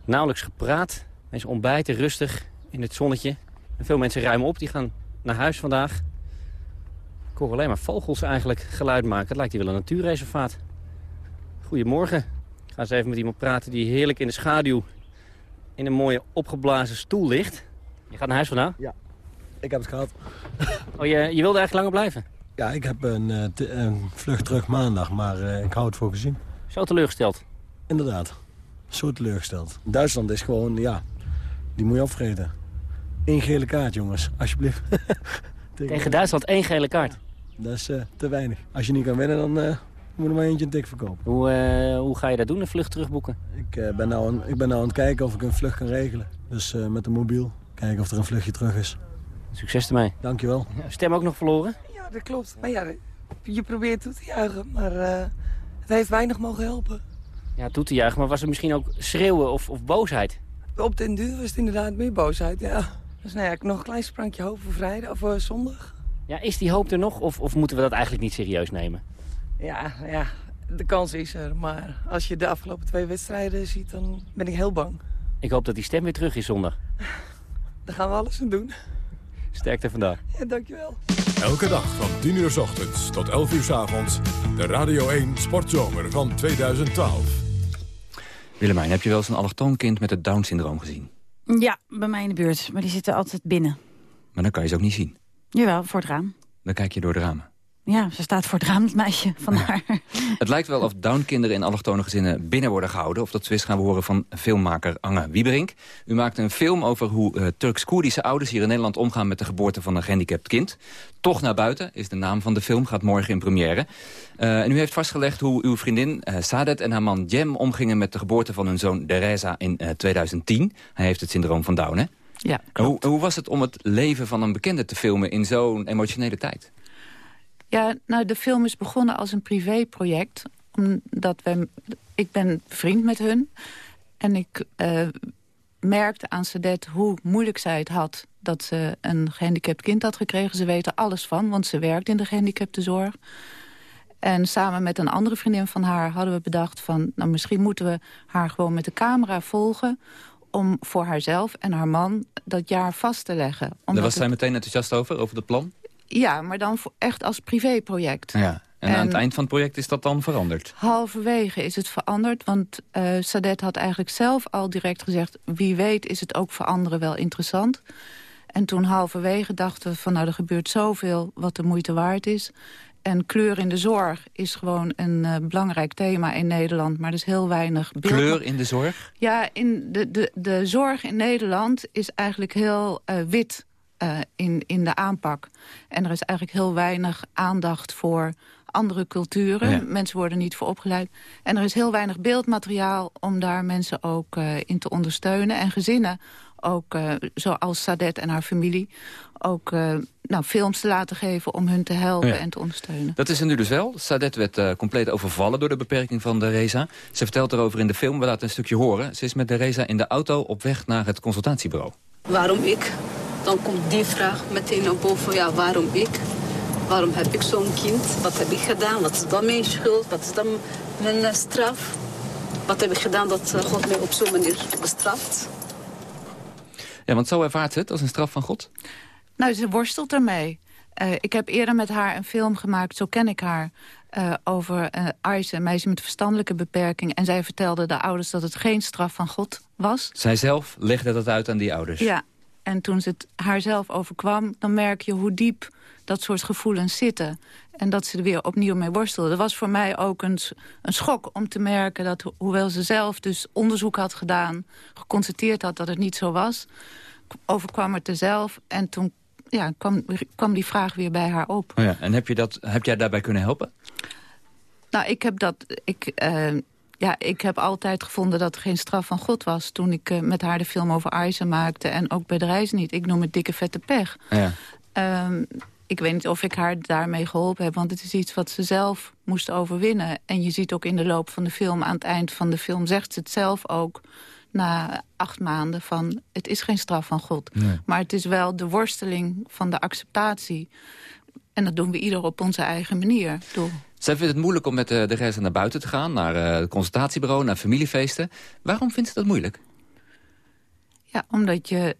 nauwelijks gepraat. Mensen ontbijten rustig in het zonnetje. En veel mensen ruimen op. Die gaan naar huis vandaag. Ik hoor alleen maar vogels eigenlijk geluid maken. Het lijkt hier wel een natuurreservaat. Goedemorgen. Ik ga eens even met iemand praten die heerlijk in de schaduw... in een mooie opgeblazen stoel ligt. Je gaat naar huis vandaag? Ja, ik heb het gehad. Oh, je, je wilde eigenlijk langer blijven? Ja, ik heb een, eh, een vlucht terug maandag, maar eh, ik hou het voor gezien. Zo teleurgesteld? Inderdaad, zo teleurgesteld. Duitsland is gewoon, ja, die moet je opvreten. Eén gele kaart, jongens, alsjeblieft. Tegen Duitsland één gele kaart. Dat is eh, te weinig. Als je niet kan winnen, dan eh, moet er maar eentje een tik verkopen. Hoe, eh, hoe ga je dat doen, een vlucht terugboeken? Ik, eh, ben nou aan, ik ben nou aan het kijken of ik een vlucht kan regelen. Dus eh, met de mobiel, kijken of er een vluchtje terug is. Succes ermee. Dankjewel. Stem ook nog verloren? Ja, dat klopt. Maar ja, je probeert toe te juichen, maar eh, het heeft weinig mogen helpen. Ja, toe te juichen, maar was er misschien ook schreeuwen of, of boosheid? Op den duur was het inderdaad meer boosheid, ja. Dus nou ja, ik heb nog een klein sprankje hoop voor vrijdag of voor zondag. Ja, is die hoop er nog of, of moeten we dat eigenlijk niet serieus nemen? Ja, ja, de kans is er. Maar als je de afgelopen twee wedstrijden ziet, dan ben ik heel bang. Ik hoop dat die stem weer terug is zondag. Daar gaan we alles aan doen. Sterkte vandaag. Ja, dankjewel. Elke dag van 10 uur s ochtends tot 11 uur s avonds. De Radio 1 Sportzomer van 2012. Willemijn, heb je wel eens een allochtoon met het Down-syndroom gezien? Ja, bij mij in de buurt. Maar die zitten altijd binnen. Maar dan kan je ze ook niet zien. Jawel, voor het raam. Dan kijk je door de ramen. Ja, ze staat voor het raam, het meisje van haar. Het lijkt wel of Down-kinderen in allochtone gezinnen binnen worden gehouden. Of dat is gaan we horen van filmmaker Ange Wieberink. U maakte een film over hoe uh, Turks-Koerdische ouders hier in Nederland omgaan met de geboorte van een gehandicapt kind. Toch naar buiten is de naam van de film, gaat morgen in première. Uh, en u heeft vastgelegd hoe uw vriendin uh, Sadet en haar man Jem omgingen met de geboorte van hun zoon Dereza in 2010. Hij heeft het syndroom van Down, hè? Ja, hoe, hoe was het om het leven van een bekende te filmen in zo'n emotionele tijd? Ja, nou, de film is begonnen als een privéproject. Omdat we, ik ben vriend met hun. En ik uh, merkte aan Sadet hoe moeilijk zij het had... dat ze een gehandicapt kind had gekregen. Ze weten alles van, want ze werkt in de gehandicaptenzorg. En samen met een andere vriendin van haar hadden we bedacht van... nou, misschien moeten we haar gewoon met de camera volgen om voor haarzelf en haar man dat jaar vast te leggen. Daar was zij meteen enthousiast over, over het plan? Ja, maar dan echt als privéproject. Ja. En, aan het eind van het project is dat dan veranderd? Halverwege is het veranderd, want uh, Sadet had eigenlijk zelf al direct gezegd... wie weet is het ook voor anderen wel interessant. En toen halverwege dachten we van nou, er gebeurt zoveel wat de moeite waard is. En kleur in de zorg is gewoon een uh, belangrijk thema in Nederland. Maar er is heel weinig... Beeld... Kleur in de zorg? Ja, in de, de, de zorg in Nederland is eigenlijk heel uh, wit uh, in, in de aanpak. En er is eigenlijk heel weinig aandacht voor andere culturen. Ja. Mensen worden niet voor opgeleid. En er is heel weinig beeldmateriaal om daar mensen ook in te ondersteunen. En gezinnen, ook uh, zoals Sadet en haar familie... ook nou, films te laten geven om hun te helpen ja. en te ondersteunen. Dat is er nu dus wel. Sadet werd compleet overvallen door de beperking van de Reza. Ze vertelt erover in de film, we laten een stukje horen. Ze is met de Reza in de auto op weg naar het consultatiebureau. Waarom ik? dan komt die vraag meteen naar boven. Ja, waarom ik? Waarom heb ik zo'n kind? Wat heb ik gedaan? Wat is dan mijn schuld? Wat is dan mijn uh, straf? Wat heb ik gedaan dat uh, God mij op zo'n manier bestraft? Ja, want zo ervaart ze het als een straf van God? Nou, ze worstelt ermee. Uh, ik heb eerder met haar een film gemaakt, zo ken ik haar... Uh, over uh, Aisha, een meisje met verstandelijke beperking. En zij vertelde de ouders dat het geen straf van God was. Zij zelf legde dat uit aan die ouders? Ja, en toen ze het haarzelf overkwam, dan merk je hoe diep dat soort gevoelens zitten. En dat ze er weer opnieuw mee worstelde. Dat was voor mij ook een, een schok om te merken dat hoewel ze zelf dus onderzoek had gedaan... geconstateerd had dat het niet zo was, overkwam het er zelf. En toen ja, kwam, kwam die vraag weer bij haar op. Oh ja, en heb, je dat, heb jij daarbij kunnen helpen? Nou, ik heb dat... Ik, uh, ja, ik heb altijd gevonden dat er geen straf van God was... toen ik uh, met haar de film over Aisha maakte. En ook bij de reis niet. Ik noem het dikke vette pech. Ja. Um, ik weet niet of ik haar daarmee geholpen heb. Want het is iets wat ze zelf moest overwinnen. En je ziet ook in de loop van de film... aan het eind van de film zegt ze het zelf ook... na acht maanden van... het is geen straf van God. Nee. Maar het is wel de worsteling van de acceptatie... En dat doen we ieder op onze eigen manier. Door zij vindt het moeilijk om met de, de reizen naar buiten te gaan. Naar uh, het consultatiebureau, naar familiefeesten. Waarom vindt ze dat moeilijk? Ja, omdat je...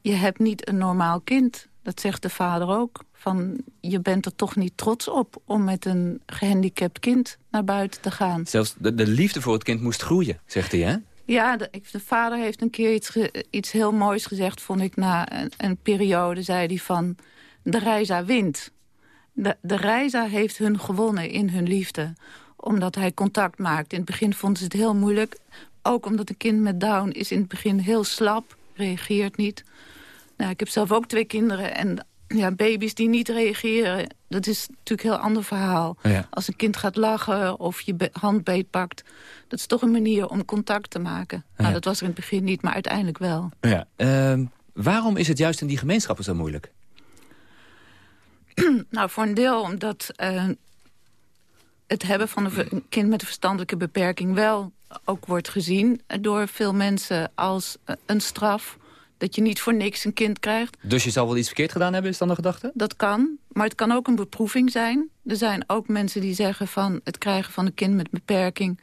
Je hebt niet een normaal kind. Dat zegt de vader ook. Van, je bent er toch niet trots op om met een gehandicapt kind naar buiten te gaan. Zelfs de, de liefde voor het kind moest groeien, zegt hij, hè? Ja, de, de vader heeft een keer iets, ge, iets heel moois gezegd, vond ik. Na een, een periode zei hij van, de Reisa wint. De, de Reiza heeft hun gewonnen in hun liefde. Omdat hij contact maakt. In het begin vonden ze het heel moeilijk. Ook omdat een kind met Down is in het begin heel slap. Reageert niet. Nou, ik heb zelf ook twee kinderen. En ja, baby's die niet reageren, dat is natuurlijk een heel ander verhaal. Ja. Als een kind gaat lachen of je hand beetpakt... dat is toch een manier om contact te maken. Ja. Nou, dat was er in het begin niet, maar uiteindelijk wel. Ja. Uh, waarom is het juist in die gemeenschappen zo moeilijk? nou, voor een deel omdat uh, het hebben van een kind met een verstandelijke beperking... wel ook wordt gezien door veel mensen als uh, een straf. Dat je niet voor niks een kind krijgt. Dus je zal wel iets verkeerd gedaan hebben, is dan de gedachte? Dat kan, maar het kan ook een beproeving zijn. Er zijn ook mensen die zeggen van het krijgen van een kind met beperking...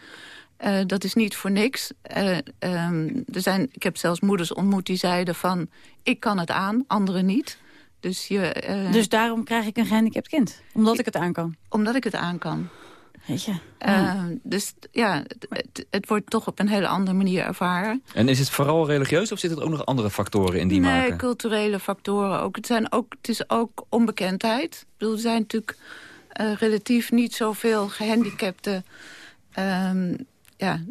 Uh, dat is niet voor niks. Uh, um, er zijn, ik heb zelfs moeders ontmoet die zeiden van... ik kan het aan, anderen niet. Dus, je, eh, Dus daarom krijg ik een gehandicapt kind? Omdat ik het aan kan? Omdat ik het aan kan. Weet je? Eh, dus ja, het, het, wordt toch op een hele andere manier ervaren. En is het vooral religieus of zitten er ook nog andere factoren in die nee, maken? culturele factoren ook. Het, zijn ook. het is ook onbekendheid. Ik bedoel, er zijn natuurlijk eh, relatief niet zoveel gehandicapten. Ehm, ja,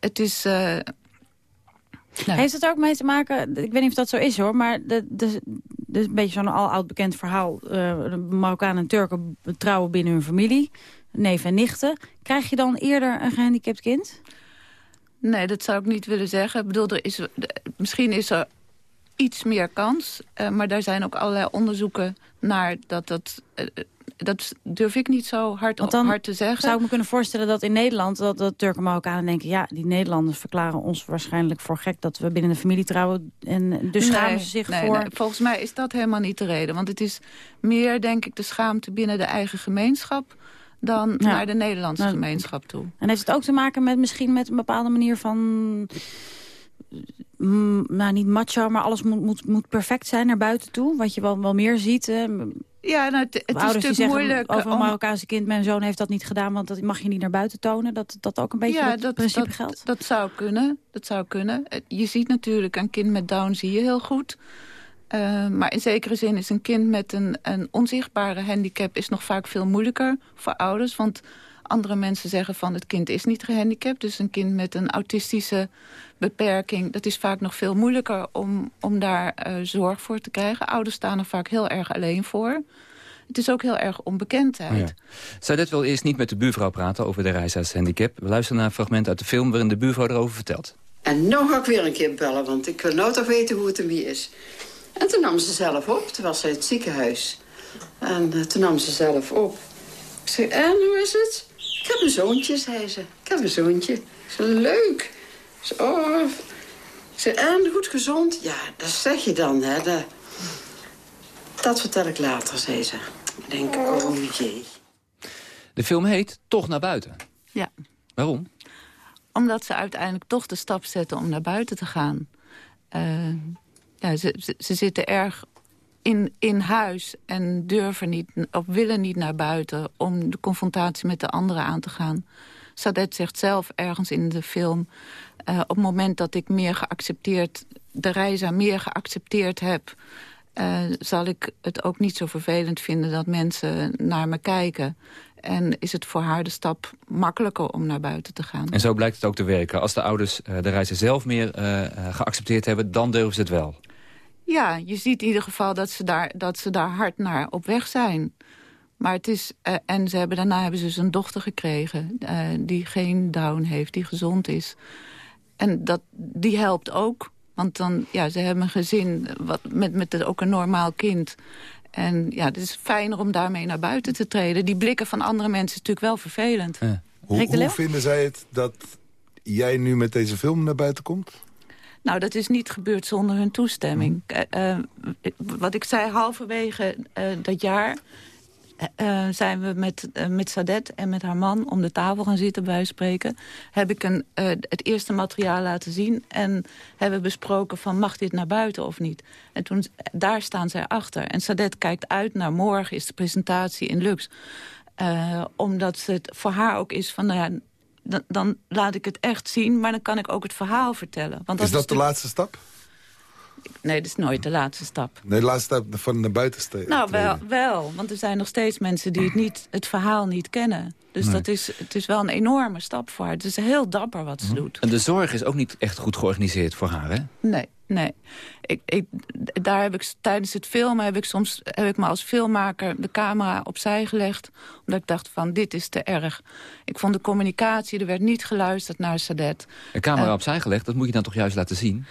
het is... eh, nou, Heeft het ook mee te maken, ik weet niet of dat zo is hoor... maar de, de, een beetje zo'n al oud bekend verhaal... eh de Marokkanen en Turken trouwen binnen hun familie, neef en nichten. Krijg je dan eerder een gehandicapt kind? Nee, dat zou ik niet willen zeggen. Ik bedoel, er is, misschien is er iets meer kans. eh, maar daar zijn ook allerlei onderzoeken naar dat dat... dat durf ik niet zo hard, Want dan hard te zeggen. Zou ik me kunnen voorstellen dat in Nederland... dat, dat Turken en Marokkanen denken... ja, die Nederlanders verklaren ons waarschijnlijk voor gek... dat we binnen de familie trouwen. En dus schamen Nee, ze zich nee, voor... nee. Volgens mij is dat helemaal niet de reden. Want het is meer, denk ik, de schaamte binnen de eigen gemeenschap... dan Ja. naar de Nederlandse Nou, gemeenschap toe. En heeft het ook te maken met misschien met een bepaalde manier van... mm, nou, niet macho, maar alles moet, moet, moet perfect zijn naar buiten toe. Wat je wel, wel meer ziet. Hè. Ja, nou, het, het is natuurlijk moeilijk over een Marokkaanse kind... mijn zoon heeft dat niet gedaan, want dat mag je niet naar buiten tonen. Dat dat ook een beetje ja, dat, principe dat, geldt. Dat zou kunnen. Dat zou kunnen. Je ziet natuurlijk een kind met Down zie je heel goed. Eh, maar in zekere zin is een kind met een, een onzichtbare handicap... is nog vaak veel moeilijker voor ouders. Want andere mensen zeggen van het kind is niet gehandicapt. Dus een kind met een autistische beperking... dat is vaak nog veel moeilijker om, om daar eh, zorg voor te krijgen. Ouders staan er vaak heel erg alleen voor. Het is ook heel erg onbekendheid. Ja. Saudet wil eerst niet met de buurvrouw praten over de reishuishandicap. We luisteren naar een fragment uit de film waarin de buurvrouw erover vertelt. En nou ga ik weer een keer bellen, want ik wil nou toch weten hoe het ermee is. En toen nam ze zelf op. Toen was ze in het ziekenhuis. En eh, toen nam ze zelf op. Ik zei, en hoe is het? Ik heb een zoontje, zei ze. Ik heb een zoontje. Ik zei, leuk. Ik zei, oh. Ik zei, en goed gezond? Ja, dat zeg je dan, hè. Dat, dat vertel ik later, zei ze. Ik denk, oh jee. De film heet Toch naar buiten. Ja. Waarom? Omdat ze uiteindelijk toch de stap zetten om naar buiten te gaan. Eh, ja, ze, ze, ze zitten erg in, in huis en durven niet, of willen niet naar buiten... om de confrontatie met de anderen aan te gaan. Sadet zegt zelf ergens in de film... eh, op het moment dat ik meer geaccepteerd, de reiza meer geaccepteerd heb... eh, zal ik het ook niet zo vervelend vinden dat mensen naar me kijken. En is het voor haar de stap makkelijker om naar buiten te gaan. En zo blijkt het ook te werken. Als de ouders eh, de reizen zelf meer geaccepteerd hebben, dan durven ze het wel. Ja, je ziet in ieder geval dat ze daar, dat ze daar hard naar op weg zijn. Maar het is, eh, en ze hebben, daarna hebben ze dus een dochter gekregen... eh, die geen down heeft, die gezond is. En dat, die helpt ook. Want dan, ja, ze hebben een gezin wat, met, met ook een normaal kind. En ja, het is fijner om daarmee naar buiten te treden. Die blikken van andere mensen is natuurlijk wel vervelend. Hoe, hoe vinden zij het dat jij nu met deze film naar buiten komt? Nou, dat is niet gebeurd zonder hun toestemming. Eh, eh, wat ik zei, halverwege eh, dat jaar... zijn we met, met Sadet en met haar man om de tafel gaan zitten bij spreken. Heb ik een, het eerste materiaal laten zien en hebben besproken van mag dit naar buiten of niet. En toen, daar staan zij achter. En Sadet kijkt uit naar morgen is de presentatie in Lux. Eh, omdat het voor haar ook is van, nou ja, dan, dan laat ik het echt zien, maar dan kan ik ook het verhaal vertellen. Want is dat de laatste stap? Nee, dat is nooit de laatste stap. Nee, de laatste stap van naar buiten Nou, wel, wel, want er zijn nog steeds mensen die het, niet, het verhaal niet kennen. Dus Nee. dat is, het is wel een enorme stap voor haar. Het is heel dapper wat Mhm. ze doet. En de zorg is ook niet echt goed georganiseerd voor haar, hè? Nee, nee. Ik, ik, daar heb ik tijdens het filmen heb ik soms heb ik me als filmmaker de camera opzij gelegd. Omdat ik dacht van dit is te erg. Ik vond de communicatie, er werd niet geluisterd naar Sadet. Een camera Eh, opzij gelegd, dat moet je dan toch juist laten zien?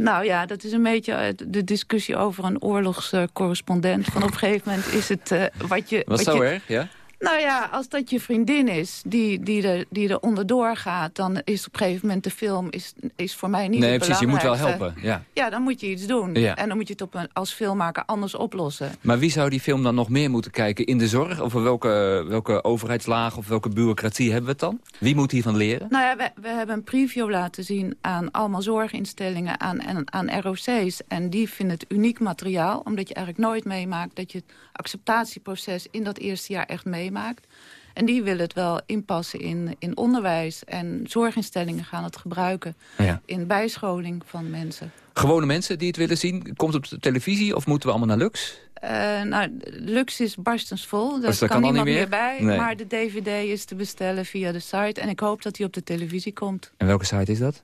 Nou ja, dat is een beetje eh, de discussie over een oorlogscorrespondent. Van op een gegeven moment is het eh, wat je... Was wat zo je, erg, ja? Nou ja, als dat je vriendin is die, die, er, die er onderdoor gaat... dan is op een gegeven moment de film is, is voor mij niet Nee, precies, je moet wel helpen, ja. Ja, dan moet je iets doen. Ja. En dan moet je het op een, als filmmaker anders oplossen. Maar wie zou die film dan nog meer moeten kijken? In de zorg? Over welke, welke overheidslaag of welke bureaucratie hebben we het dan? Wie moet hiervan leren? Nou ja, we, we hebben een preview laten zien aan allemaal zorginstellingen, aan, aan, aan ROC's. En die vinden het uniek materiaal, omdat je eigenlijk nooit meemaakt... dat je het acceptatieproces in dat eerste jaar echt meemaakt. En die willen het wel inpassen in, in onderwijs. En zorginstellingen gaan het gebruiken Ja. in bijscholing van mensen. Gewone mensen die het willen zien, komt het op de televisie of moeten we allemaal naar Lux? Eh, nou, Lux is barstensvol, daar Dus dat kan niemand meer meer? bij. Nee. Maar de DVD is te bestellen via de site. En ik hoop dat hij op de televisie komt. En welke site is dat?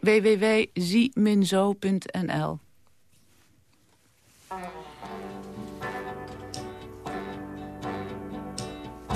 www.zieminzo.nl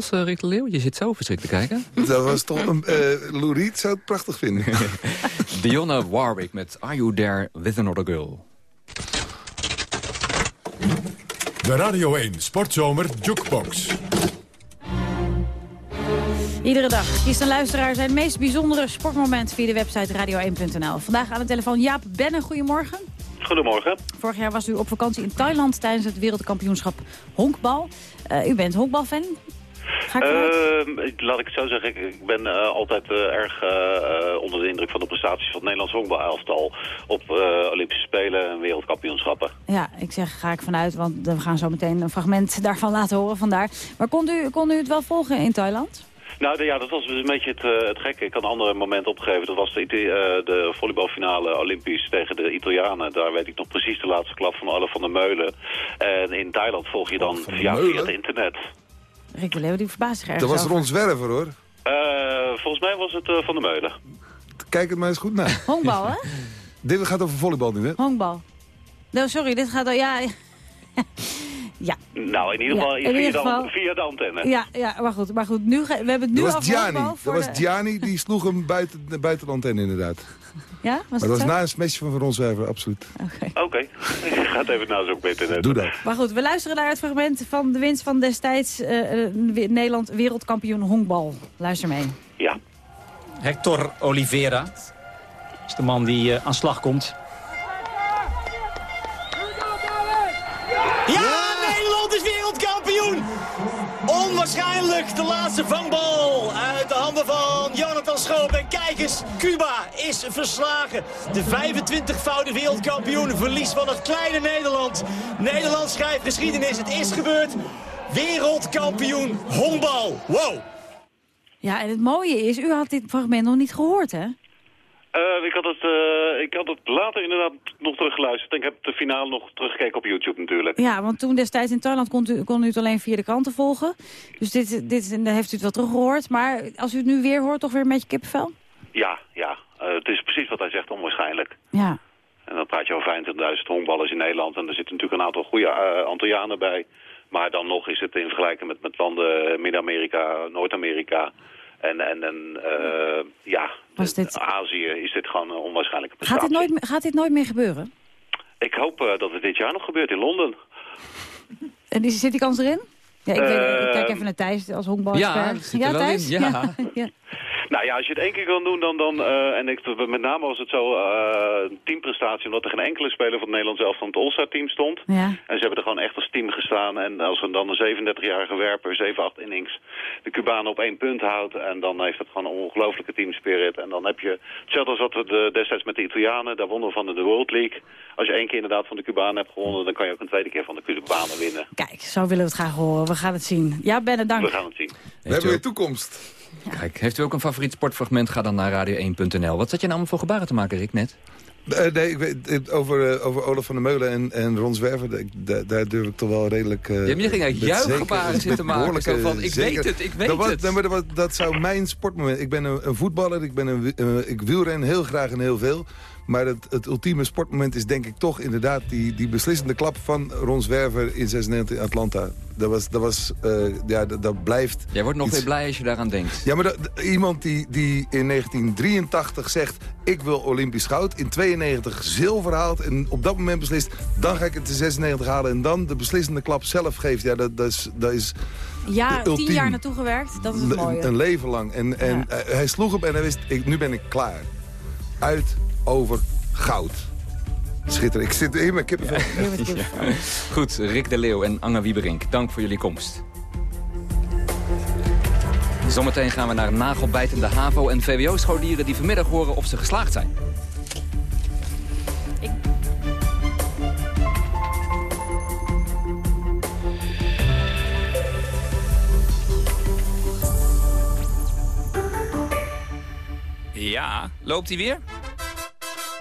Vals, uh, Rick de Leeuw? Je zit zo verschrikt te kijken. Dat was toch een... eh Lou Reed zou het prachtig vinden. Dionne Warwick met Are You There With Another Girl? De Radio 1 Sportzomer Jukebox. Iedere dag kiest een luisteraar zijn meest bijzondere sportmoment via de website radio1.nl. Vandaag aan de telefoon Jaap Benne, goedemorgen. Goedemorgen. Vorig jaar was u op vakantie in Thailand tijdens het wereldkampioenschap honkbal. Eh, u bent honkbalfan? Ga ik? Ehm, laat ik het zo zeggen, ik- ik ben eh, altijd eh, erg eh, onder de indruk van de prestaties van het Nederlands honkbalelftal op eh, Olympische Spelen en wereldkampioenschappen. Ja, ik zeg ga ik vanuit, want we gaan zo meteen een fragment daarvan laten horen vandaar. Maar kon u, kon u het wel volgen in Thailand? Nou de- ja, dat was een beetje het, het gekke. Ik kan een ander moment opgeven. Dat was de, eh, de volleybalfinale Olympisch tegen de Italianen. Daar weet ik nog precies de laatste klap van Alle van der Meulen. En in Thailand volg je dan via, het internet. Rick de Leeuw, die verbaast zich ergens Dat was over. Ron Zwerver, hoor. Eh, volgens mij was het eh, Van der Meulen. Kijk het maar eens goed naar. Honkbal, hè? Dit gaat over volleybal nu, hè? Honkbal. Nou, sorry, dit gaat al... Ja, Ja. Nou, in ieder Ja, geval, in via, ieder de, geval- via de antenne. Ja, ja maar goed. Maar goed, nu, ga- we hebben het nu Dat al was Gianni. Dat was de- Gianni, die sloeg hem buiten, buiten de antenne inderdaad. Ja, was maar het dat was zo? na een smashje van Ron Zwerver, absoluut. Oké, ik ga het even nazoeken op internet. Doe dat. Maar goed, we luisteren naar het fragment van de winst van destijds eh, eh, Nederland wereldkampioen honkbal. Luister mee. Ja. Hector Oliveira is de man die eh, aan slag komt. Ja, Nederland is wereldkampioen! Onwaarschijnlijk de laatste vangbal uit de handen van Jonathan Schoop. En kijk eens, Cuba is verslagen. De 25-voudige wereldkampioen verlies van het kleine Nederland. Nederland schrijft geschiedenis, het is gebeurd. Wereldkampioen honkbal. Wow! Ja, en het mooie is, u had dit fragment nog niet gehoord, hè? Eh, ik, had het, eh, ik had het later inderdaad nog teruggeluisterd. En ik heb de finale nog teruggekeken op YouTube natuurlijk. Ja, want toen destijds in Thailand kon u, kon u het alleen via de kranten volgen. Dus dit, dit heeft u het wel teruggehoord. Maar als u het nu weer hoort, toch weer een beetje kippenvel? Ja, ja. Eh, het is precies wat hij zegt, onwaarschijnlijk. Ja. En dan praat je over 25.000 honkballers in Nederland. En er zitten natuurlijk een aantal goede Antillianen bij. Maar dan nog is het in vergelijking met, met landen Midden-Amerika, Noord-Amerika... En, en, en eh, ja, Was dit... Azië is dit gewoon een onwaarschijnlijke gaat, dit nooit, gaat dit nooit meer gebeuren? Ik hoop eh, dat het dit jaar nog gebeurt in Londen. En is, zit die kans erin? Ja, ik, weet, ik Eh, kijk even naar Thijs als honkbalexpert. ja, wel Thijs? ja. ja. Nou ja, als je het één keer kan doen, dan... dan eh, en ik, met name was het zo eh, een teamprestatie... omdat er geen enkele speler van het Nederlands elftal van het All-Star team stond. Ja. En ze hebben er gewoon echt als team gestaan. En als er dan een 37-jarige werper, 7, 8 innings... de Cubanen op één punt houdt... en dan heeft het gewoon een ongelofelijke teamspirit. En dan heb je... Hetzelfde als wat we de, destijds met de Italianen... daar wonnen we van de, de World League. Als je één keer inderdaad van de Cubanen hebt gewonnen... dan kan je ook een tweede keer van de Cubanen winnen. Kijk, zo willen we het graag horen. We gaan het zien. Ja, Benne, dank. We gaan het zien. We hebben weer toekomst. Kijk, heeft u ook een favoriet sportfragment? Ga dan naar radio1.nl. Wat zat je nou allemaal voor gebaren te maken, Rick, net? Eh, nee, ik weet, het- over, eh, over Olaf van der Meulen en, en Ron Zwerver, daar durf ik toch wel redelijk... eh, Ja, maar je ging met juichgebaren zitten maken, zo van, ik weet het, ik weet dat was, het. nee, maar dat, was- dat zou mijn sportmoment... Ik ben een, een voetballer, ik, ben een, ik wielren heel graag en heel veel. Maar het, het ultieme sportmoment is denk ik toch inderdaad... die, die beslissende klap van Ron Zwerver in 96 in Atlanta. Dat was... Dat, was eh, ja, dat, dat blijft... Jij wordt nog iets- weer blij als je daaraan denkt. ja, maar dat- iemand die, die in 1983 zegt... ik wil Olympisch goud, in 92 zilver haalt... en op dat moment beslist, dan ga ik het in 96 halen... en dan de beslissende klap zelf geeft. Ja, dat, dat is... Dat is Ja, tien jaar naartoe gewerkt. Dat is het mooie. Een leven lang. En, en hij sloeg hem en hij wist, ik, nu ben ik klaar. Uit, over, goud. Schitterend. Ik zit in mijn kippenvel. Ja. Goed, Rick de Leeuw en Anne Wieberink, dank voor jullie komst. Zometeen gaan we naar nagelbijtende HAVO- en VWO-scholieren... die vanmiddag horen of ze geslaagd zijn. Ja, loopt hij weer?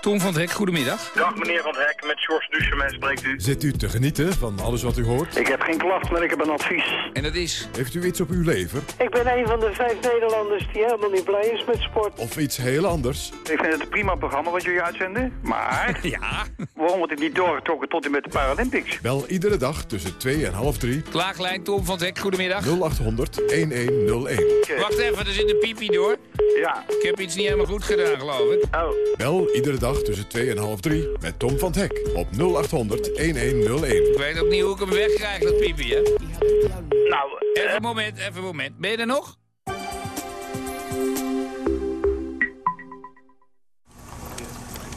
Tom van het Hek, goedemiddag. Dag meneer Van het Hek, met George Duchemin spreekt u. Zit u te genieten van alles wat u hoort? Ik heb geen klacht, maar ik heb een advies. En dat is? Heeft u iets op uw lever? Ik ben een van de vijf Nederlanders die helemaal niet blij is met sport. Of iets heel anders? Ik vind het een prima programma wat jullie uitzenden, maar... ja? Waarom wordt het niet doorgetrokken tot en met de Paralympics? Wel iedere dag tussen 2 en half 3. Klaaglijn Tom van het Hek, goedemiddag. 0800 1101. Wacht even, er zit een piepie door. Ja. Ik heb iets niet helemaal goed gedaan, geloof ik. Oh. Bel iedere dag tussen 2 en half 3 met Tom van het Hek op 0800 1101. Ik weet ook niet hoe ik hem wegkrijg, dat piepie, hè? Nou, Even een moment, even een moment. Ben je er nog?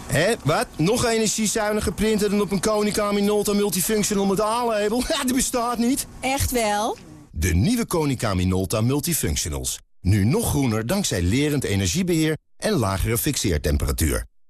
Hé, wat? Nog energiezuinige printer dan op een Konica Minolta Multifunctional met A-label? Ja, die bestaat niet. Echt wel? De nieuwe Konica Minolta Multifunctionals. Nu nog groener dankzij lerend energiebeheer en lagere fixeertemperatuur.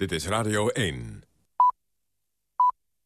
Dit is Radio 1.